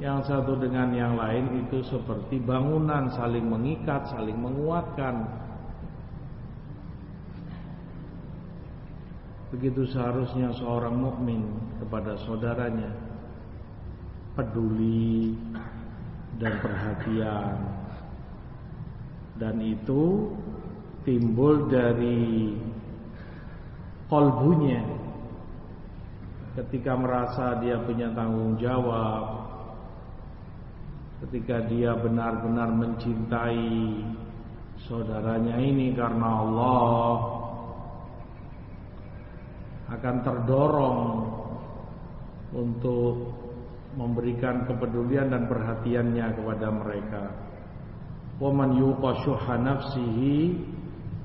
yang satu dengan yang lain itu seperti bangunan saling mengikat, saling menguatkan. Begitu seharusnya seorang mukmin kepada saudaranya peduli dan perhatian. Dan itu timbul dari kolbunya ketika merasa dia punya tanggung jawab ketika dia benar-benar mencintai saudaranya ini karena Allah akan terdorong untuk memberikan kepedulian dan perhatiannya kepada mereka. Wa man yuqa nafsihi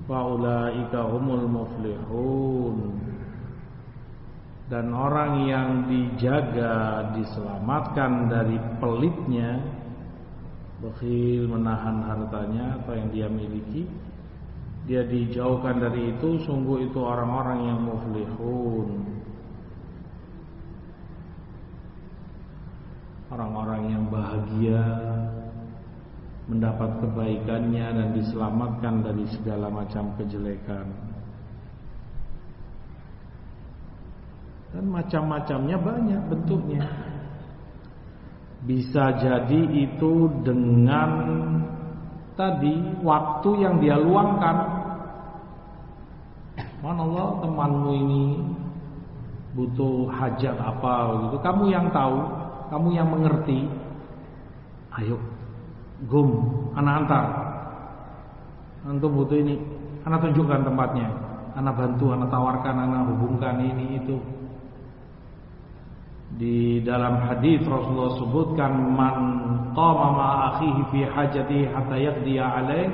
faulaika humul muflihun dan orang yang dijaga diselamatkan dari pelitnya bakhil menahan hartanya atau yang dia miliki dia dijauhkan dari itu sungguh itu orang-orang yang muflihun orang-orang yang bahagia mendapat kebaikannya dan diselamatkan dari segala macam kejelekan. Dan macam-macamnya banyak bentuknya. Bisa jadi itu dengan tadi waktu yang dia luangkan. Mana Allah temanmu ini butuh hajat apa gitu. Kamu yang tahu, kamu yang mengerti. Ayo Gum, anak antar. Antum butuh ini, anak tunjukkan tempatnya. Anak bantu, anak tawarkan, anak hubungkan ini itu. Di dalam hadis Rasulullah sebutkan man qama ma akhihi fi hajati hatta yaqdiya alaih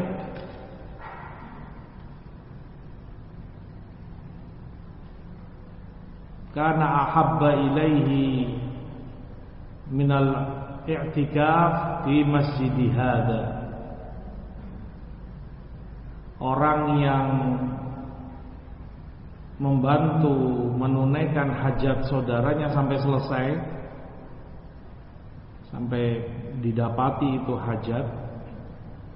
kana ahabba ilaihi minal i'tikaf di masjid hada. Orang yang membantu menunaikan hajat saudaranya sampai selesai sampai didapati itu hajat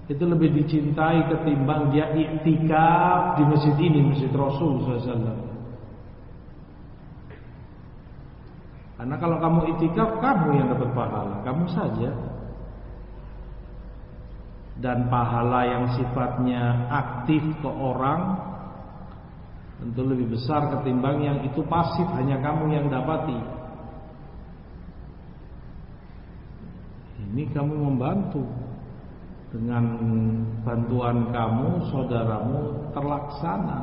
itu lebih dicintai ketimbang dia iktikaf di masjid ini masjid Rasul SAW. Karena kalau kamu itikaf kamu yang dapat pahala, kamu saja. Dan pahala yang sifatnya aktif ke orang tentu lebih besar ketimbang yang itu pasif hanya kamu yang dapati. Ini kamu membantu. Dengan bantuan kamu saudaramu terlaksana.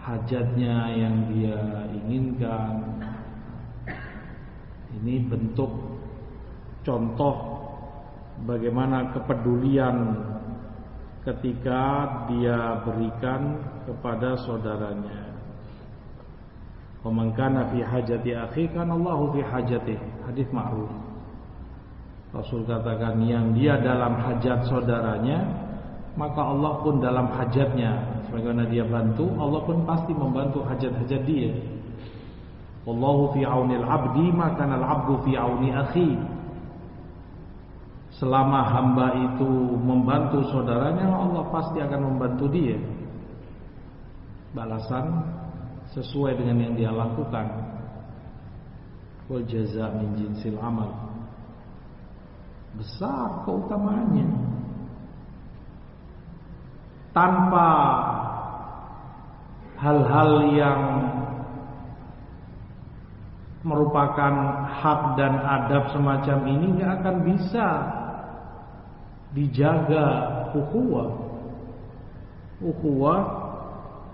Hajatnya yang dia inginkan. Ini bentuk contoh bagaimana kepedulian ketika dia berikan kepada saudaranya. Pemangkana fi hajati akhi kan Allahu fi hajati. Hadis ma'ruf. Rasul katakan yang dia dalam hajat saudaranya, maka Allah pun dalam hajatnya. Sebagaimana dia bantu, Allah pun pasti membantu hajat-hajat dia. Wallahu fi aunil abdi maka al abdu fi auni akhi. Selama hamba itu membantu saudaranya, Allah pasti akan membantu dia. Balasan sesuai dengan yang dia lakukan. Wal jaza min jinsil amal. Besar keutamaannya. Tanpa hal-hal yang merupakan hak dan adab semacam ini nggak akan bisa dijaga ukhuwah. Ukhuwah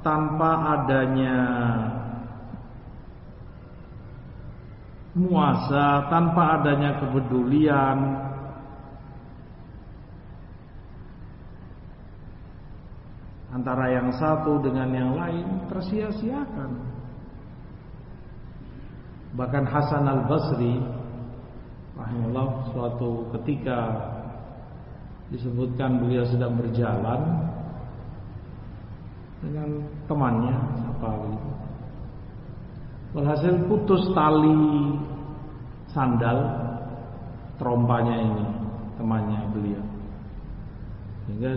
tanpa adanya muasa, tanpa adanya kepedulian antara yang satu dengan yang lain tersia-siakan. Bahkan Hasan al-Basri rahimahullah suatu ketika disebutkan beliau sedang berjalan dengan temannya siapa gitu. Walhasil putus tali sandal terompanya ini temannya beliau. Sehingga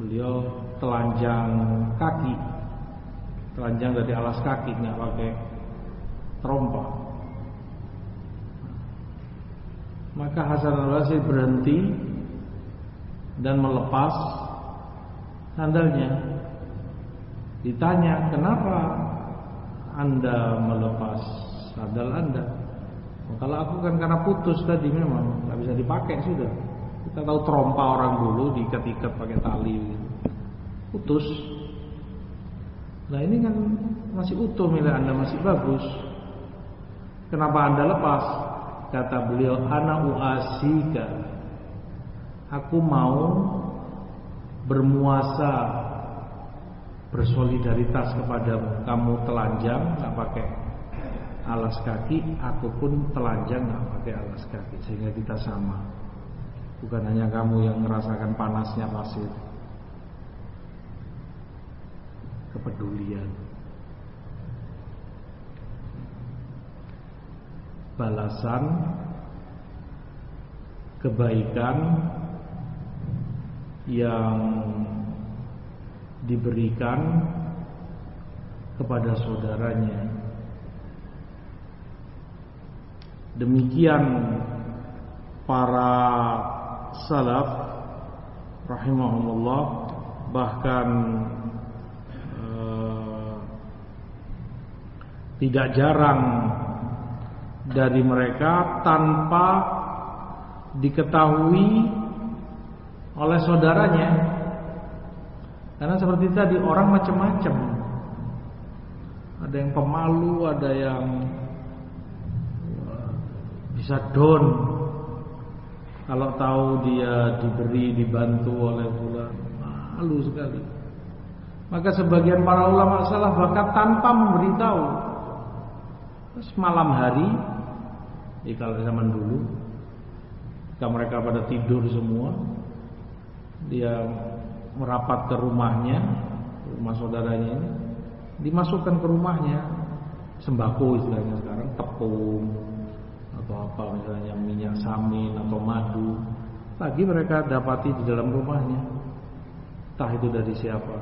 beliau telanjang kaki, telanjang dari alas kaki nggak pakai terompa. Maka Hasan al Basri berhenti dan melepas sandalnya. Ditanya, "Kenapa Anda melepas sandal Anda?" Oh, kalau aku kan karena putus tadi memang nggak bisa dipakai sudah. Kita tahu terompa orang dulu diikat-ikat pakai tali, putus. Nah ini kan masih utuh milik anda masih bagus. Kenapa anda lepas? Kata beliau, anak uasika. Aku mau bermuasa bersolidaritas kepadamu. Kamu telanjang, nggak pakai alas kaki, aku pun telanjang nggak pakai alas kaki, sehingga kita sama. Bukan hanya kamu yang merasakan panasnya pasir, kepedulian. balasan kebaikan yang diberikan kepada saudaranya. Demikian para salaf rahimahumullah bahkan eh, tidak jarang dari mereka tanpa diketahui oleh saudaranya. Karena seperti tadi orang macam-macam. Ada yang pemalu, ada yang bisa down. Kalau tahu dia diberi, dibantu oleh bulan, malu sekali. Maka sebagian para ulama salah bakat tanpa memberitahu. Terus malam hari jadi kalau zaman dulu Ketika mereka pada tidur semua Dia merapat ke rumahnya Rumah saudaranya ini Dimasukkan ke rumahnya. Sembako istilahnya sekarang Tepung Atau apa misalnya minyak samin Atau madu. Lagi mereka dapati di dalam rumahnya. Entah itu dari siapa.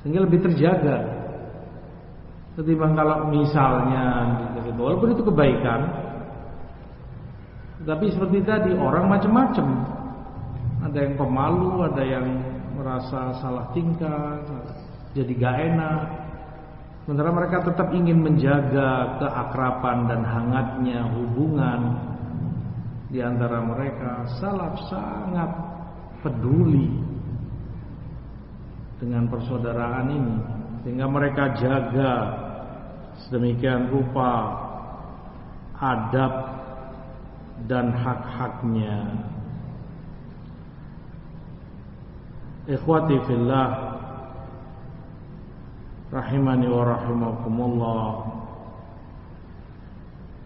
Sehingga lebih terjaga. Ketimbang kalau misalnya gitu, walaupun itu kebaikan, tapi seperti tadi orang macam-macam. Ada yang pemalu, ada yang merasa salah tingkah, jadi gak enak. Sementara mereka tetap ingin menjaga keakraban dan hangatnya hubungan di antara mereka. Salaf sangat peduli dengan persaudaraan ini sehingga mereka jaga sedemikian rupa adab dan hak-haknya. Ikhwati fillah rahimani wa rahimakumullah.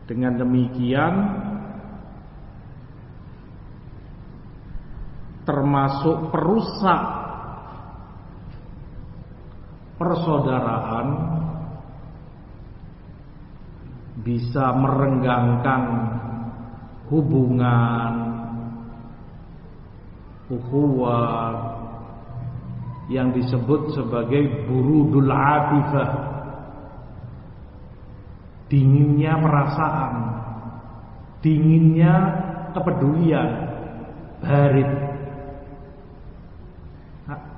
Dengan demikian termasuk perusak persaudaraan bisa merenggangkan hubungan ukhuwah yang disebut sebagai burudul atifah. Dinginnya perasaan dinginnya kepedulian barit.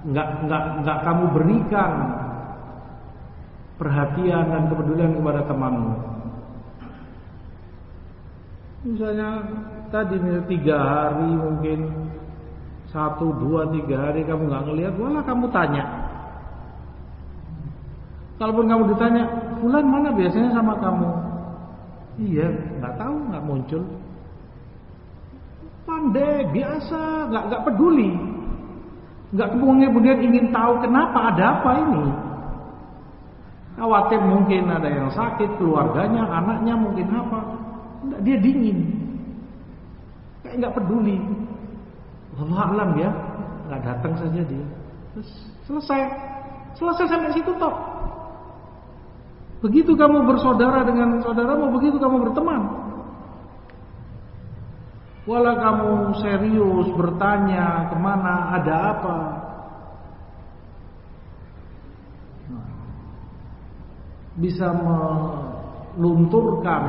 Nggak nggak nggak kamu berikan perhatian dan kepedulian kepada temanmu. Misalnya tadi tiga hari mungkin satu, dua, tiga hari kamu nggak ngelihat, malah kamu tanya. Kalaupun kamu ditanya, bulan mana biasanya sama kamu? Iya, nggak tahu, nggak muncul. Pandai, biasa, nggak nggak peduli, nggak kemudian ingin tahu kenapa ada apa ini. Khawatir mungkin ada yang sakit, keluarganya, anaknya mungkin apa. Dia dingin. Kayak nggak peduli. Allah alam ya, nggak datang saja dia. Terus selesai. Selesai sampai situ toh. Begitu kamu bersaudara dengan saudaramu, begitu kamu berteman. Walau kamu serius bertanya ke mana, ada apa, bisa melunturkan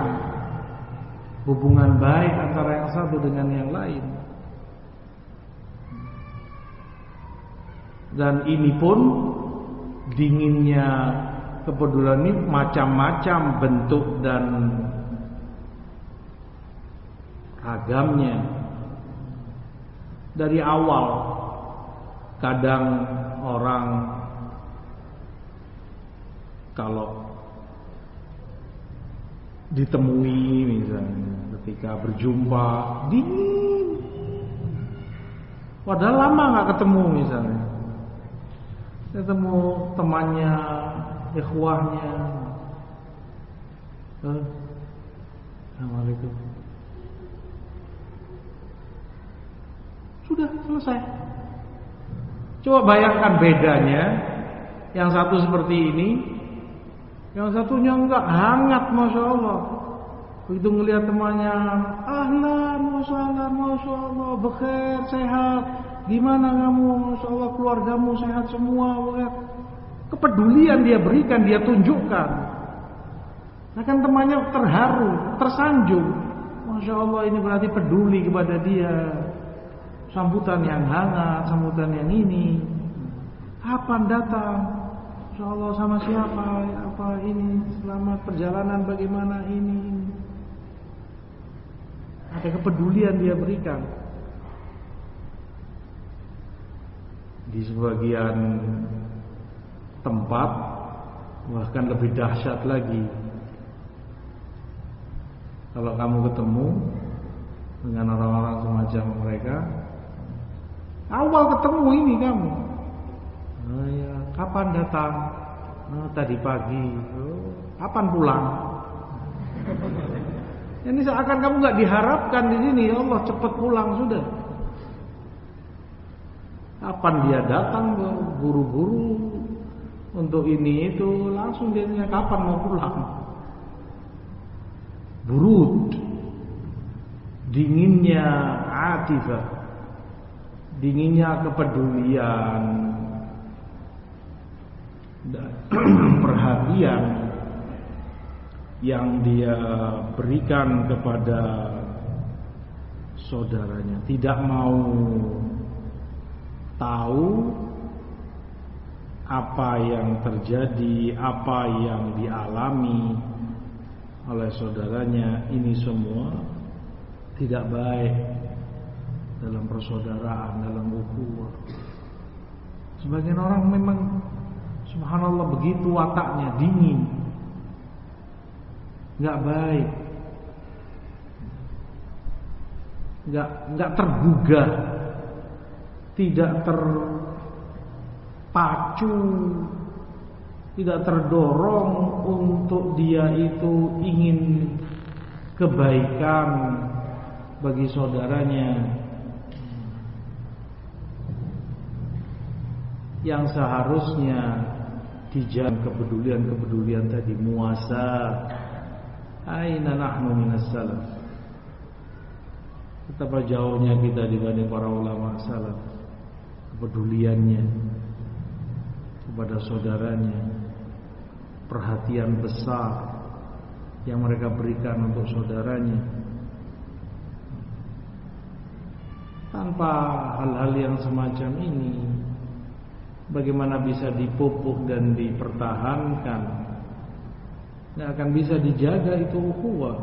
hubungan baik antara yang satu dengan yang lain. Dan ini pun dinginnya kepedulian ini macam-macam bentuk dan ragamnya. Dari awal kadang orang kalau ditemui misalnya ketika berjumpa dingin padahal lama nggak ketemu misalnya ketemu temannya ikhwahnya. Assalamualaikum. Sudah selesai. Coba bayangkan bedanya. Yang satu seperti ini yang satunya enggak hangat Masya Allah. Begitu ngelihat temannya Ahlan Masya Allah Masya Allah Bekir sehat Gimana kamu? Masya Allah keluargamu sehat semua Kepedulian dia berikan Dia tunjukkan. Nah kan temannya terharu Tersanjung. Masya Allah ini berarti peduli kepada dia. Sambutan yang hangat Sambutan yang ini. Kapan datang? Insya Allah sama siapa? Apa ini? Selamat perjalanan bagaimana ini, ini. ada kepedulian dia berikan di sebagian tempat bahkan lebih dahsyat lagi kalau kamu ketemu dengan orang-orang semacam mereka awal ketemu ini kamu oh, ya Kapan datang? Oh, tadi pagi. Oh, kapan pulang? Ini seakan kamu nggak diharapkan di sini. Ya Allah cepat pulang sudah. Kapan dia datang buru-buru untuk ini itu langsung dia tanya kapan mau pulang. Burut, dinginnya atifah, dinginnya kepedulian, dan perhatian yang dia berikan kepada saudaranya. Tidak mau tahu apa yang terjadi, apa yang dialami oleh saudaranya ini semua tidak baik dalam persaudaraan, dalam ukhuwah. Sebagian orang memang Subhanallah begitu wataknya dingin. Enggak baik. Enggak enggak tergugah. Tidak terpacu. Tidak terdorong untuk dia itu ingin kebaikan bagi saudaranya yang seharusnya Tijan kepedulian-kepedulian tadi muasa. Aina nahnu minas salaf. Betapa jauhnya kita dibanding para ulama salaf. Kepeduliannya kepada saudaranya. Perhatian besar yang mereka berikan untuk saudaranya. Tanpa hal-hal yang semacam ini Bagaimana bisa dipupuk dan dipertahankan Nggak akan bisa dijaga itu ukhuwah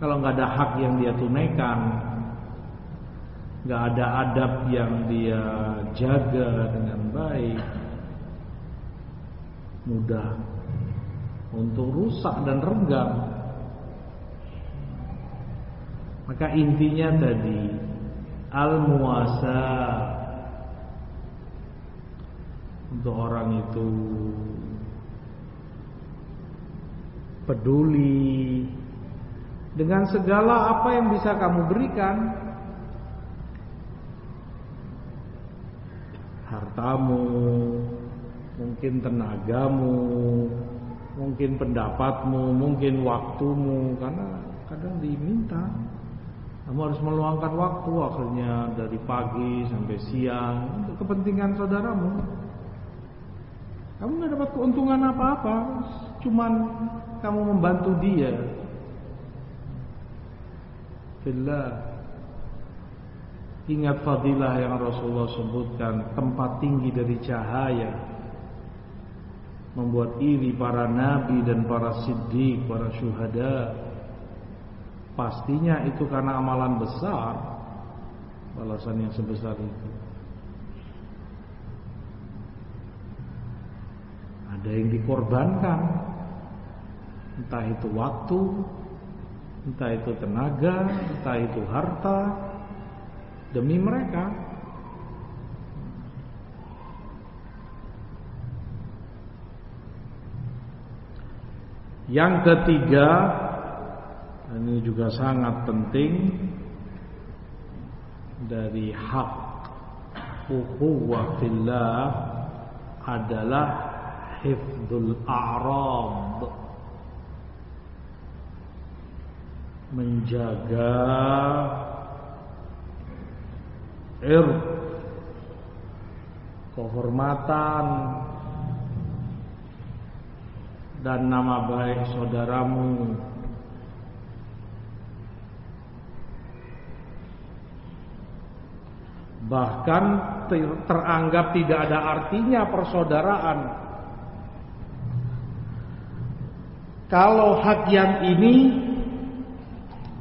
Kalau nggak ada hak yang dia tunaikan nggak ada adab yang dia jaga dengan baik. Mudah Untuk rusak dan renggang. Maka intinya tadi Al-muasa untuk orang itu peduli dengan segala apa yang bisa kamu berikan hartamu mungkin tenagamu mungkin pendapatmu mungkin waktumu. Karena kadang diminta. Kamu harus meluangkan waktu akhirnya dari pagi sampai siang untuk kepentingan saudaramu. Kamu nggak dapat keuntungan apa-apa cuman kamu membantu dia. Billah Ingat fadilah yang Rasulullah sebutkan Tempat tinggi dari cahaya. Membuat iri para nabi dan para siddiq Para syuhada. Pastinya itu karena amalan besar Balasan yang sebesar itu. Ada yang dikorbankan. Entah itu waktu entah itu tenaga, entah itu harta demi mereka. Yang ketiga, ini juga sangat penting dari hak ukhuwah adalah hifdzul a'rad menjaga ir kehormatan. Dan nama baik saudaramu. Bahkan teranggap tidak ada artinya persaudaraan. Kalau hak yang ini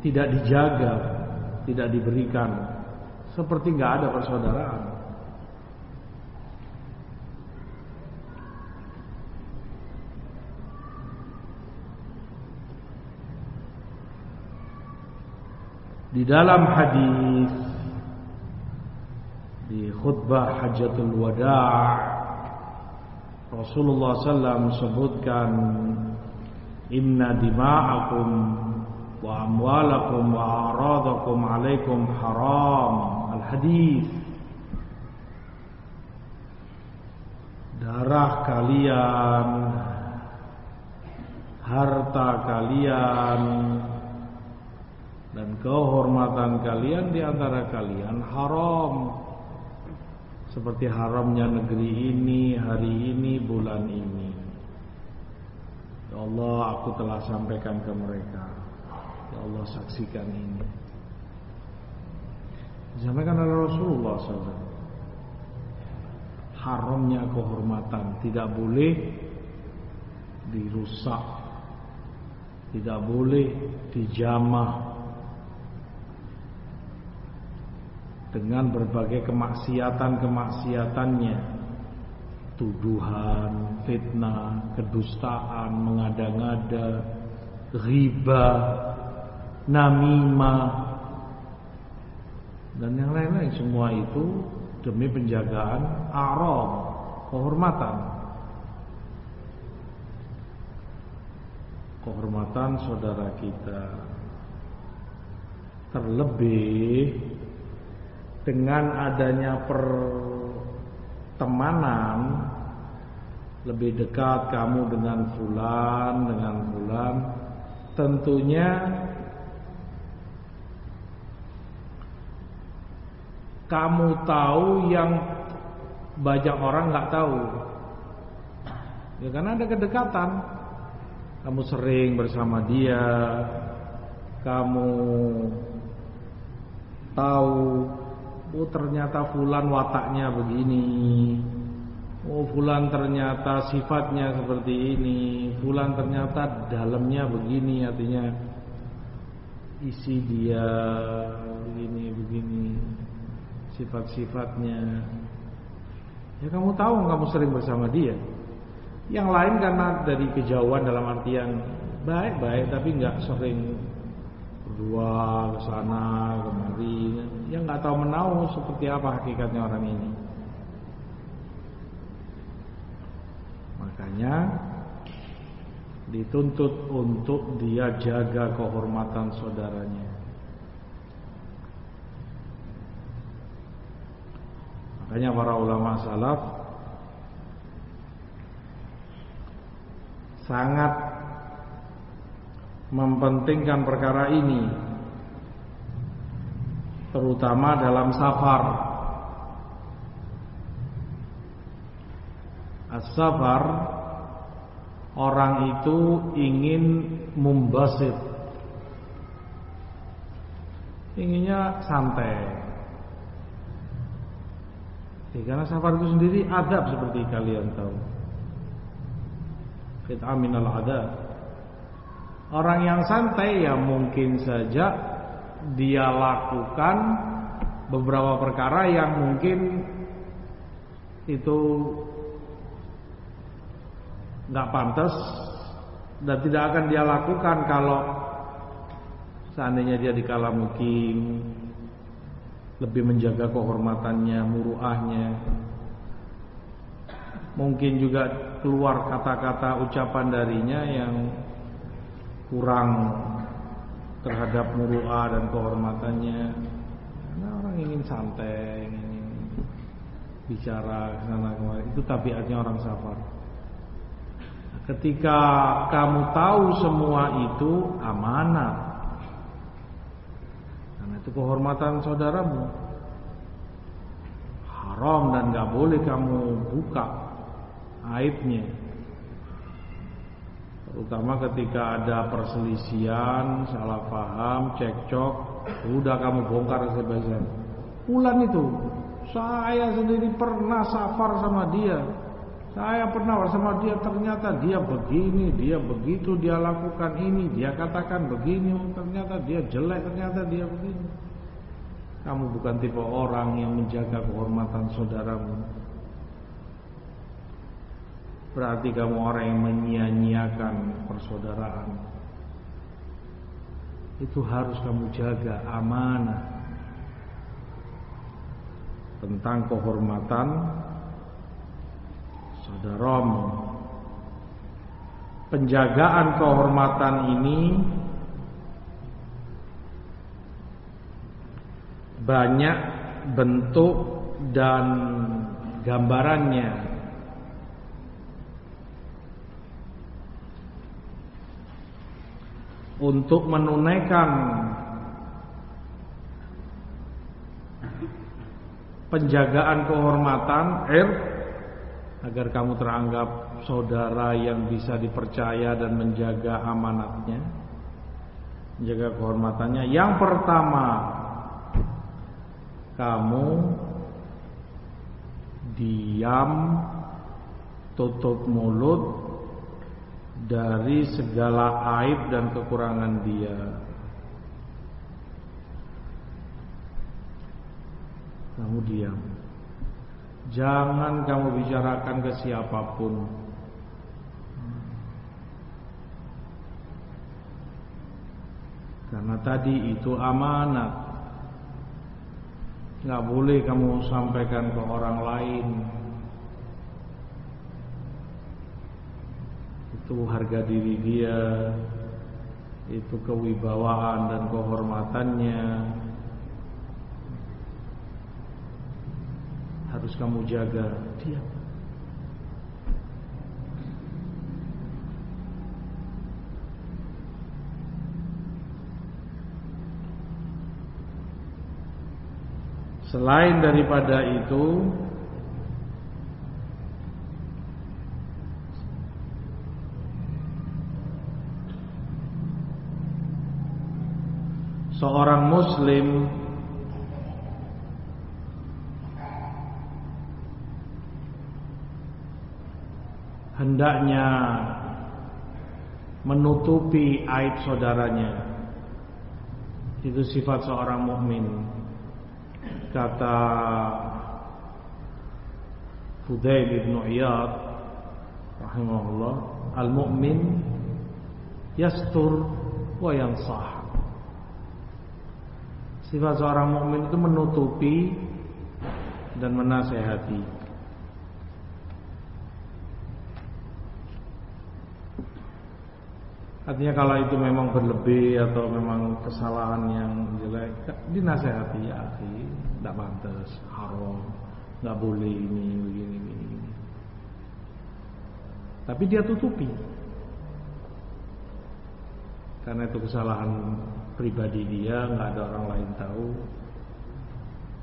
tidak dijaga, tidak diberikan, seperti nggak ada persaudaraan. Di dalam hadis di khutbah Hajatul Wada' Rasulullah SAW sebutkan Inna dima'akum wa amwalakum wa aradakum alaikum haram al hadis darah kalian harta kalian dan kehormatan kalian di antara kalian haram seperti haramnya negeri ini, hari ini, bulan ini. Ya Allah, aku telah sampaikan ke mereka. Ya Allah saksikan ini. Disampaikan oleh Rasulullah SAW. Haramnya kehormatan tidak boleh dirusak, tidak boleh dijamah dengan berbagai kemaksiatan-kemaksiatannya tuduhan, fitnah, kedustaan, mengada-ngada, riba, namimah dan yang lain-lain semua itu demi penjagaan aram kehormatan. Kehormatan saudara kita terlebih dengan adanya pertemanan lebih dekat kamu dengan fulan dengan fulan tentunya kamu tahu yang banyak orang nggak tahu. Ya karena ada kedekatan. Kamu sering bersama dia, kamu tahu, oh ternyata fulan wataknya begini. Oh fulan ternyata sifatnya seperti ini, fulan ternyata dalamnya begini, artinya isi dia begini begini sifat-sifatnya. Ya kamu tahu kamu sering bersama dia. Yang lain karena dari kejauhan dalam artian baik-baik tapi nggak sering berdua ke sana kemari. Yang nggak tahu menahu seperti apa hakikatnya orang ini. Makanya dituntut untuk dia jaga kehormatan saudaranya. Makanya para ulama salaf sangat mempentingkan perkara ini terutama dalam safar. As-safar orang itu ingin membasit inginnya santai karena safar itu sendiri adab seperti kalian tahu. Kita minal adab. Orang yang santai ya mungkin saja dia lakukan beberapa perkara yang mungkin itu nggak pantas dan tidak akan dia lakukan kalau seandainya dia dikala mungkin lebih menjaga kehormatannya, muruahnya. Mungkin juga keluar kata-kata ucapan darinya yang kurang terhadap muruah dan kehormatannya. Karena orang ingin santai, ingin bicara sana kemari. Itu tabiatnya orang safar. Ketika kamu tahu semua itu amanat. Itu kehormatan saudaramu. Haram dan gak boleh kamu buka aibnya. Terutama ketika ada perselisihan, salah paham, cekcok, udah kamu bongkar sebagian. Ulan itu, saya sendiri pernah safar sama dia. Saya pernah bersama dia ternyata dia begini, dia begitu, dia lakukan ini, dia katakan begini, oh, ternyata dia jelek, ternyata dia begini. Kamu bukan tipe orang yang menjaga kehormatan saudaramu. Berarti kamu orang yang menyia-nyiakan persaudaraan. Itu harus kamu jaga amanah tentang kehormatan saudaramu. Penjagaan kehormatan ini banyak bentuk dan gambarannya. Untuk menunaikan penjagaan kehormatan, er agar kamu teranggap saudara yang bisa dipercaya dan menjaga amanatnya, menjaga kehormatannya. Yang pertama, kamu diam, tutup mulut dari segala aib dan kekurangan dia. Kamu diam. Jangan kamu bicarakan ke siapa pun. Karena tadi itu amanat. Gak boleh kamu sampaikan ke orang lain. Itu harga diri dia. Itu kewibawaan dan kehormatannya harus kamu jaga. Diam. Selain daripada itu Seorang muslim hendaknya menutupi aib saudaranya. Itu sifat seorang mukmin. Kata Fudail bin Iyad rahimahullah, al-mu'min yastur wa yansah. Sifat seorang mukmin itu menutupi dan menasehati. Artinya kalau itu memang berlebih atau memang kesalahan yang jelek, dinasehati ya, tidak pantas, haram, nggak boleh ini, begini, begini. Tapi dia tutupi, karena itu kesalahan pribadi dia, nggak ada orang lain tahu,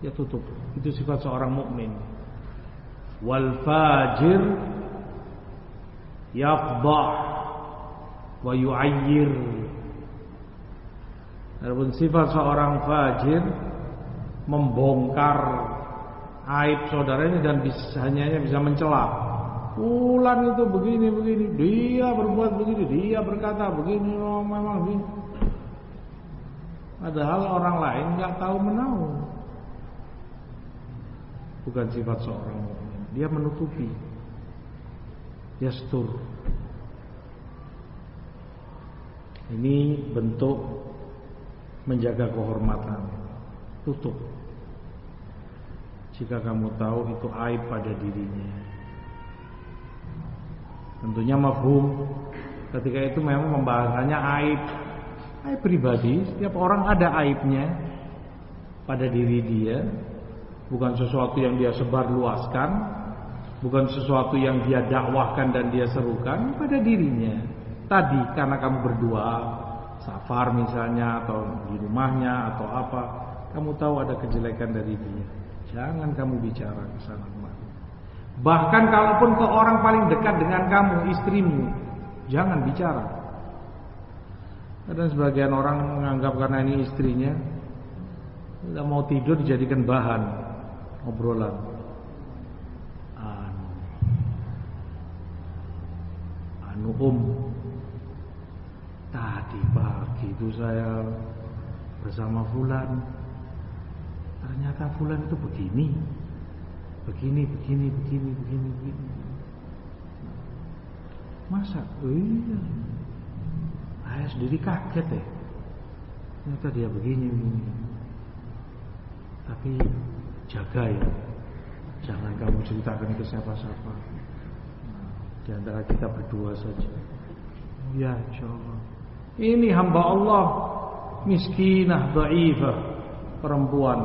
dia tutup. Itu sifat seorang mukmin. Wal fajir yafdah wa yu'ayyir Adapun sifat seorang fajir membongkar aib saudaranya dan bisa, hanya bisa mencela. Fulan itu begini begini, dia berbuat begini, dia berkata begini, oh, memang begini. Padahal orang lain nggak tahu menahu. Bukan sifat seorang mukmin. Dia menutupi. Yastur. Ini bentuk menjaga kehormatan. Tutup. Jika kamu tahu itu aib pada dirinya. Tentunya mafhum ketika itu memang pembahasannya aib. Aib pribadi, setiap orang ada aibnya pada diri dia, bukan sesuatu yang dia sebar luaskan, bukan sesuatu yang dia dakwahkan dan dia serukan pada dirinya tadi karena kamu berdua safar misalnya atau di rumahnya atau apa kamu tahu ada kejelekan dari dia. Jangan kamu bicara ke sana kemari. Bahkan kalaupun ke orang paling dekat dengan kamu istrimu jangan bicara. Dan sebagian orang menganggap karena ini istrinya tidak mau tidur dijadikan bahan obrolan. Anu. Anu um Tadi pagi itu saya bersama Fulan. Ternyata Fulan itu begini. Begini, begini, begini, begini, begini. Masa? Iya. Saya sendiri kaget ya. Ternyata dia begini, begini. Tapi jaga ya. Jangan kamu ceritakan ke siapa-siapa. Di antara kita berdua saja. Ya, insya. Ini hamba Allah miskinah dhaifah perempuan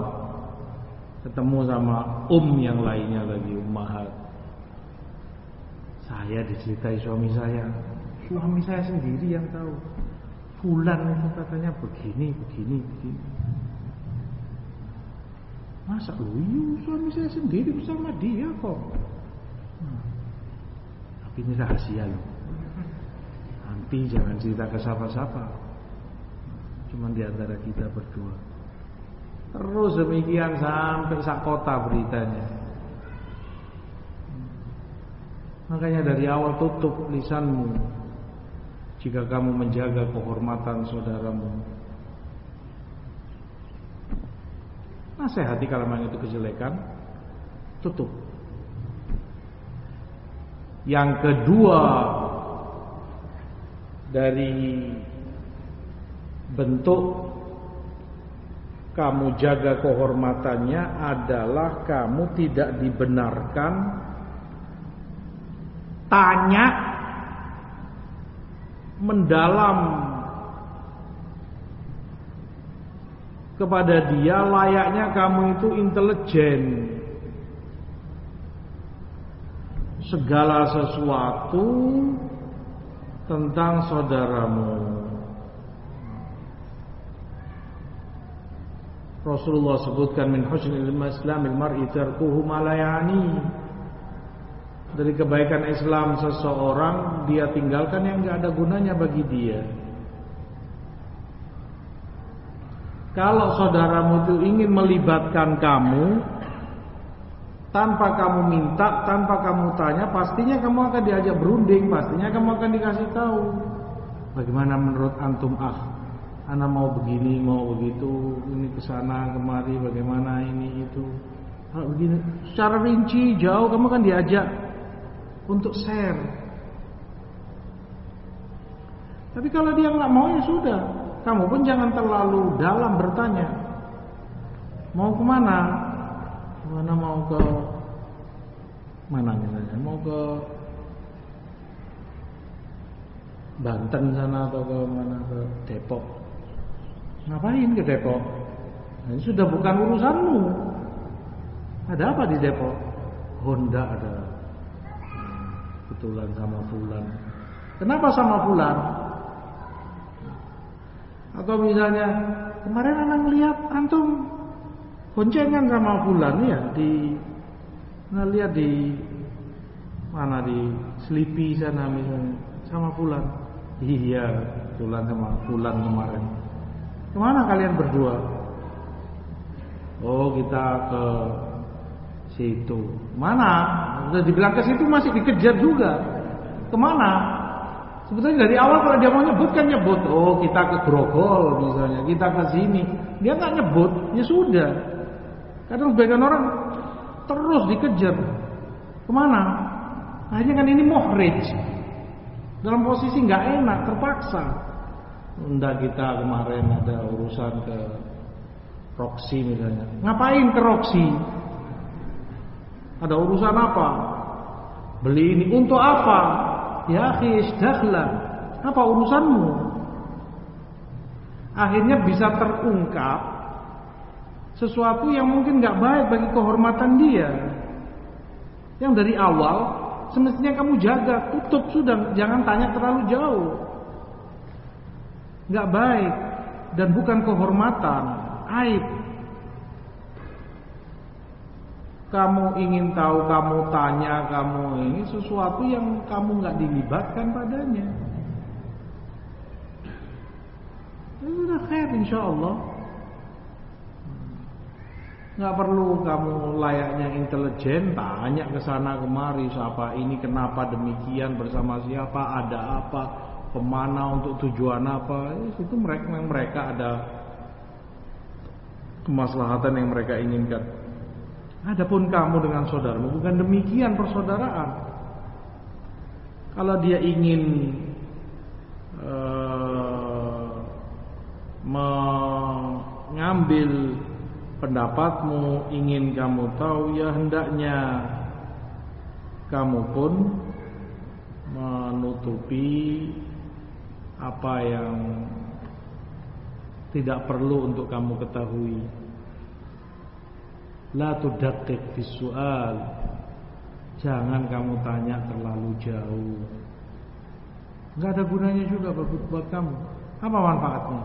ketemu sama um yang lainnya lagi ummahat. Saya diceritai suami saya. Suami saya sendiri yang tahu. Fulan itu katanya begini, begini, begini. Masa iya suami saya sendiri bersama dia kok. Hmm. Tapi ini rahasia loh. Nanti jangan cerita ke siapa-siapa. Cuma di antara kita berdua. Terus demikian sampai sak kota beritanya. Makanya dari awal tutup lisanmu. Jika kamu menjaga kehormatan saudaramu. Nasihati kalau memang itu kejelekan. Tutup. Yang kedua dari bentuk kamu jaga kehormatannya adalah kamu tidak dibenarkan tanya mendalam kepada dia layaknya kamu itu intelijen. Segala sesuatu tentang saudaramu. Rasulullah sebutkan min husnil islamil mar'i tarkuhu ma Dari kebaikan Islam seseorang dia tinggalkan yang enggak ada gunanya bagi dia. Kalau saudaramu itu ingin melibatkan kamu tanpa kamu minta, tanpa kamu tanya, pastinya kamu akan diajak berunding, pastinya kamu akan dikasih tahu. Bagaimana menurut antum ah? Anak mau begini, mau begitu, ini ke sana kemari, bagaimana ini itu. Kalau begini, secara rinci jauh kamu kan diajak untuk share. Tapi kalau dia nggak mau ya sudah, kamu pun jangan terlalu dalam bertanya. Mau ke mana? mana mau ke mana misalnya mau ke Banten sana atau ke mana ke Depok. Ngapain ke Depok? Nah, ini sudah bukan urusanmu. Ada apa di Depok? Honda ada. Kebetulan sama Fulan. Kenapa sama Fulan? Atau misalnya kemarin anak lihat antum boncengan sama Fulan ya di ngeliat di mana di Selipi sana misalnya sama Fulan. Iya, Fulan sama Fulan kemarin. Ke mana kalian berdua? Oh, kita ke situ. Mana? Sudah dibilang ke situ masih dikejar juga. Ke mana? Sebetulnya dari awal kalau dia mau nyebut kan nyebut. Oh, kita ke Grogol misalnya, kita ke sini. Dia nggak nyebut, ya sudah. Kadang sebagian orang terus dikejar. Ke mana? Akhirnya kan ini muhrij. Dalam posisi nggak enak, terpaksa. Unda kita kemarin ada urusan ke Roxy misalnya. Ngapain ke Roxy? Ada urusan apa? Beli ini untuk apa? Ya akhi, dakhlan. Apa urusanmu? Akhirnya bisa terungkap sesuatu yang mungkin nggak baik bagi kehormatan dia. Yang dari awal semestinya kamu jaga, tutup sudah, jangan tanya terlalu jauh. Nggak baik dan bukan kehormatan, aib. Kamu ingin tahu, kamu tanya, kamu ini sesuatu yang kamu nggak dilibatkan padanya. Itu sudah khair insya Allah. Nggak perlu kamu layaknya intelijen tanya ke sana kemari siapa ini kenapa demikian bersama siapa ada apa ke mana untuk tujuan apa itu mereka mereka ada kemaslahatan yang mereka inginkan. Adapun kamu dengan saudaramu bukan demikian persaudaraan. Kalau dia ingin uh, mengambil pendapatmu, ingin kamu tahu, ya hendaknya kamu pun menutupi apa yang tidak perlu untuk kamu ketahui. La tudaqqiq fi soal. Jangan kamu tanya terlalu jauh. Enggak ada gunanya juga buat kamu. Apa manfaatnya?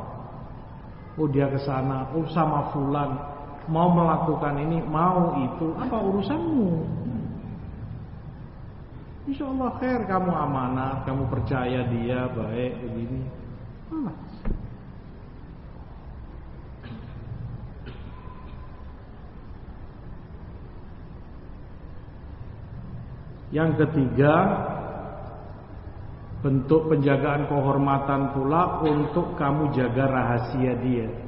Oh dia ke sana, oh sama fulan mau melakukan ini, mau itu, apa urusanmu? Insya Allah khair kamu amanah, kamu percaya dia baik begini. Yang ketiga Bentuk penjagaan kehormatan pula Untuk kamu jaga rahasia dia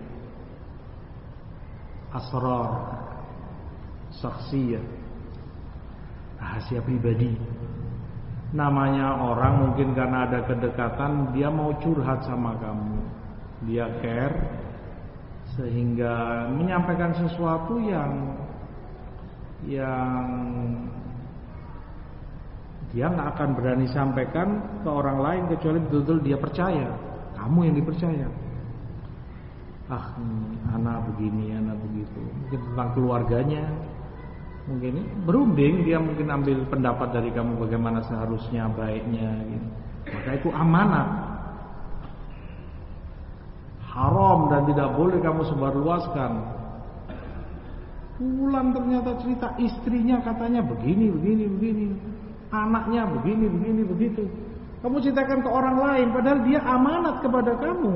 Asrar Saksiyah Rahasia pribadi Namanya orang mungkin karena ada kedekatan Dia mau curhat sama kamu Dia care Sehingga menyampaikan sesuatu yang Yang dia nggak akan berani sampaikan ke orang lain kecuali betul-betul dia percaya. Kamu yang dipercaya. Ah, anak begini, anak begitu. Mungkin tentang keluarganya. Mungkin berunding dia mungkin ambil pendapat dari kamu bagaimana seharusnya baiknya gitu. Maka itu amanah. Haram dan tidak boleh kamu sebarluaskan. Pulang ternyata cerita istrinya katanya begini, begini, begini anaknya begini, begini, begitu. Kamu ceritakan ke orang lain, padahal dia amanat kepada kamu.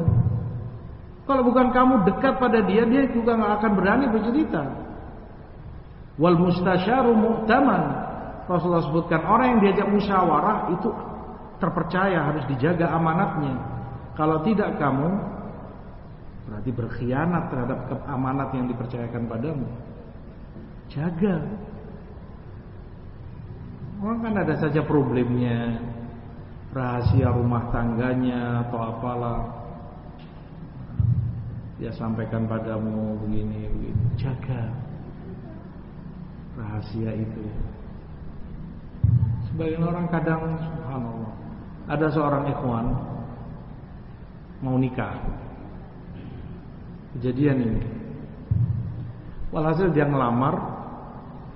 Kalau bukan kamu dekat pada dia, dia juga nggak akan berani bercerita. Wal mustasyaru mu'taman. Rasulullah sebutkan orang yang diajak musyawarah itu terpercaya harus dijaga amanatnya. Kalau tidak kamu berarti berkhianat terhadap amanat yang dipercayakan padamu. Jaga Orang kan ada saja problemnya Rahasia rumah tangganya Atau apalah Dia sampaikan padamu Begini, begini Jaga Rahasia itu Sebagian orang kadang Subhanallah Ada seorang ikhwan mau nikah. Kejadian ini. Walhasil dia ngelamar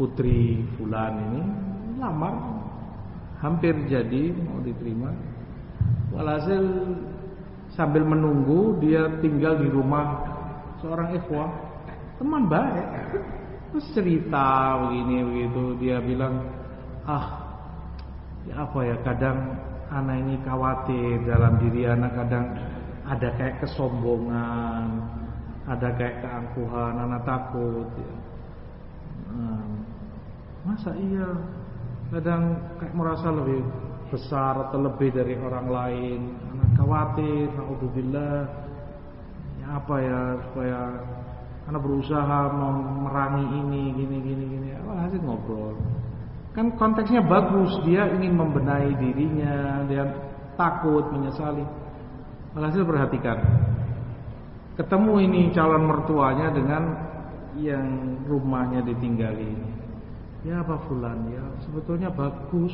putri fulan ini, lamar hampir jadi mau diterima. Walhasil sambil menunggu dia tinggal di rumah seorang ikhwah, teman baik. Terus cerita begini begitu, dia bilang, "Ah, ya apa ya kadang anak ini khawatir dalam diri anak kadang ada kayak kesombongan, ada kayak keangkuhan, anak takut." Ya. Nah, masa iya kadang kayak merasa lebih besar atau lebih dari orang lain, anak khawatir, naudzubillah. Ya apa ya supaya karena berusaha memerangi ini, gini, gini, gini. hasil ngobrol. Kan konteksnya bagus, dia ingin membenahi dirinya, dia takut, menyesali. Alhasil perhatikan. Ketemu ini calon mertuanya dengan yang rumahnya ditinggali. Ya Pak Fulan, ya sebetulnya bagus.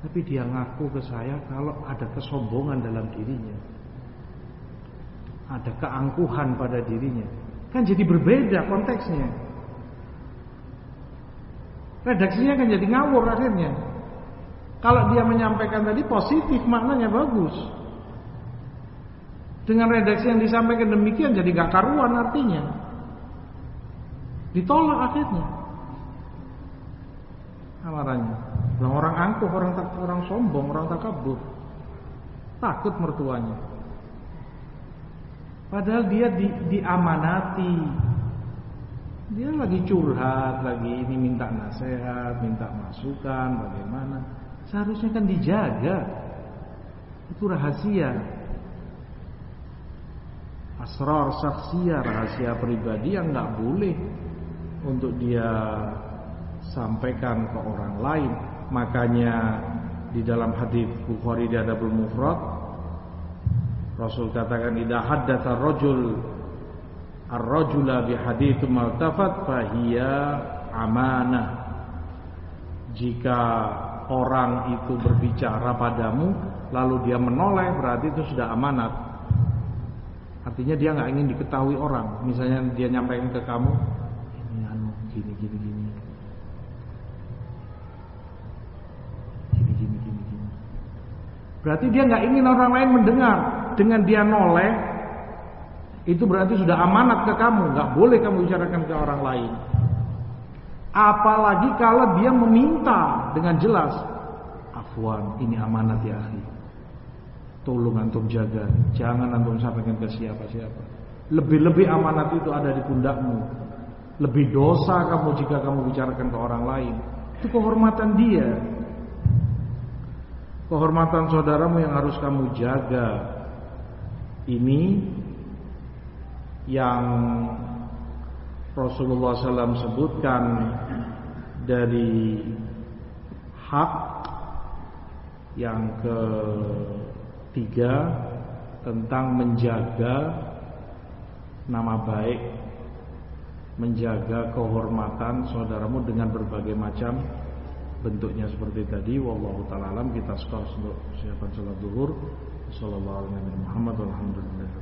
Tapi dia ngaku ke saya kalau ada kesombongan dalam dirinya. Ada keangkuhan pada dirinya. Kan jadi berbeda konteksnya. Redaksinya kan jadi ngawur akhirnya. Kalau dia menyampaikan tadi positif maknanya bagus. Dengan redaksi yang disampaikan demikian jadi gak karuan artinya. Ditolak akhirnya. Amarannya. Orang angkuh, orang orang sombong, orang takabur. Takut mertuanya. Padahal dia di, diamanati. Dia lagi curhat, lagi ini minta nasihat, minta masukan, bagaimana. Seharusnya kan dijaga. Itu rahasia. Asrar saksia, rahasia pribadi yang nggak boleh untuk dia sampaikan ke orang lain. Makanya di dalam hadis Bukhari di Adabul Mufrad Rasul katakan idza haddatsa rajul ar-rajula bi hadits maltafat fahiya amanah. Jika orang itu berbicara padamu lalu dia menoleh berarti itu sudah amanat. Artinya dia nggak ingin diketahui orang. Misalnya dia nyampaikan ke kamu, ini anu gini gini gini gini gini. Berarti dia nggak ingin orang lain mendengar dengan dia noleh itu berarti sudah amanat ke kamu, nggak boleh kamu bicarakan ke orang lain. Apalagi kalau dia meminta dengan jelas, afwan, ini amanat ya akhi. Tolong antum jaga, jangan antum sampaikan ke siapa-siapa. Lebih-lebih amanat itu ada di pundakmu. Lebih dosa kamu jika kamu bicarakan ke orang lain. Itu kehormatan dia. Kehormatan saudaramu yang harus kamu jaga. Ini yang Rasulullah SAW sebutkan dari hak yang ketiga tentang menjaga nama baik, menjaga kehormatan saudaramu dengan berbagai macam bentuknya seperti tadi. Wallahu taala alam kita skor untuk siapa salat duhur. Sallallahu alaihi Muhammad walhamdulillah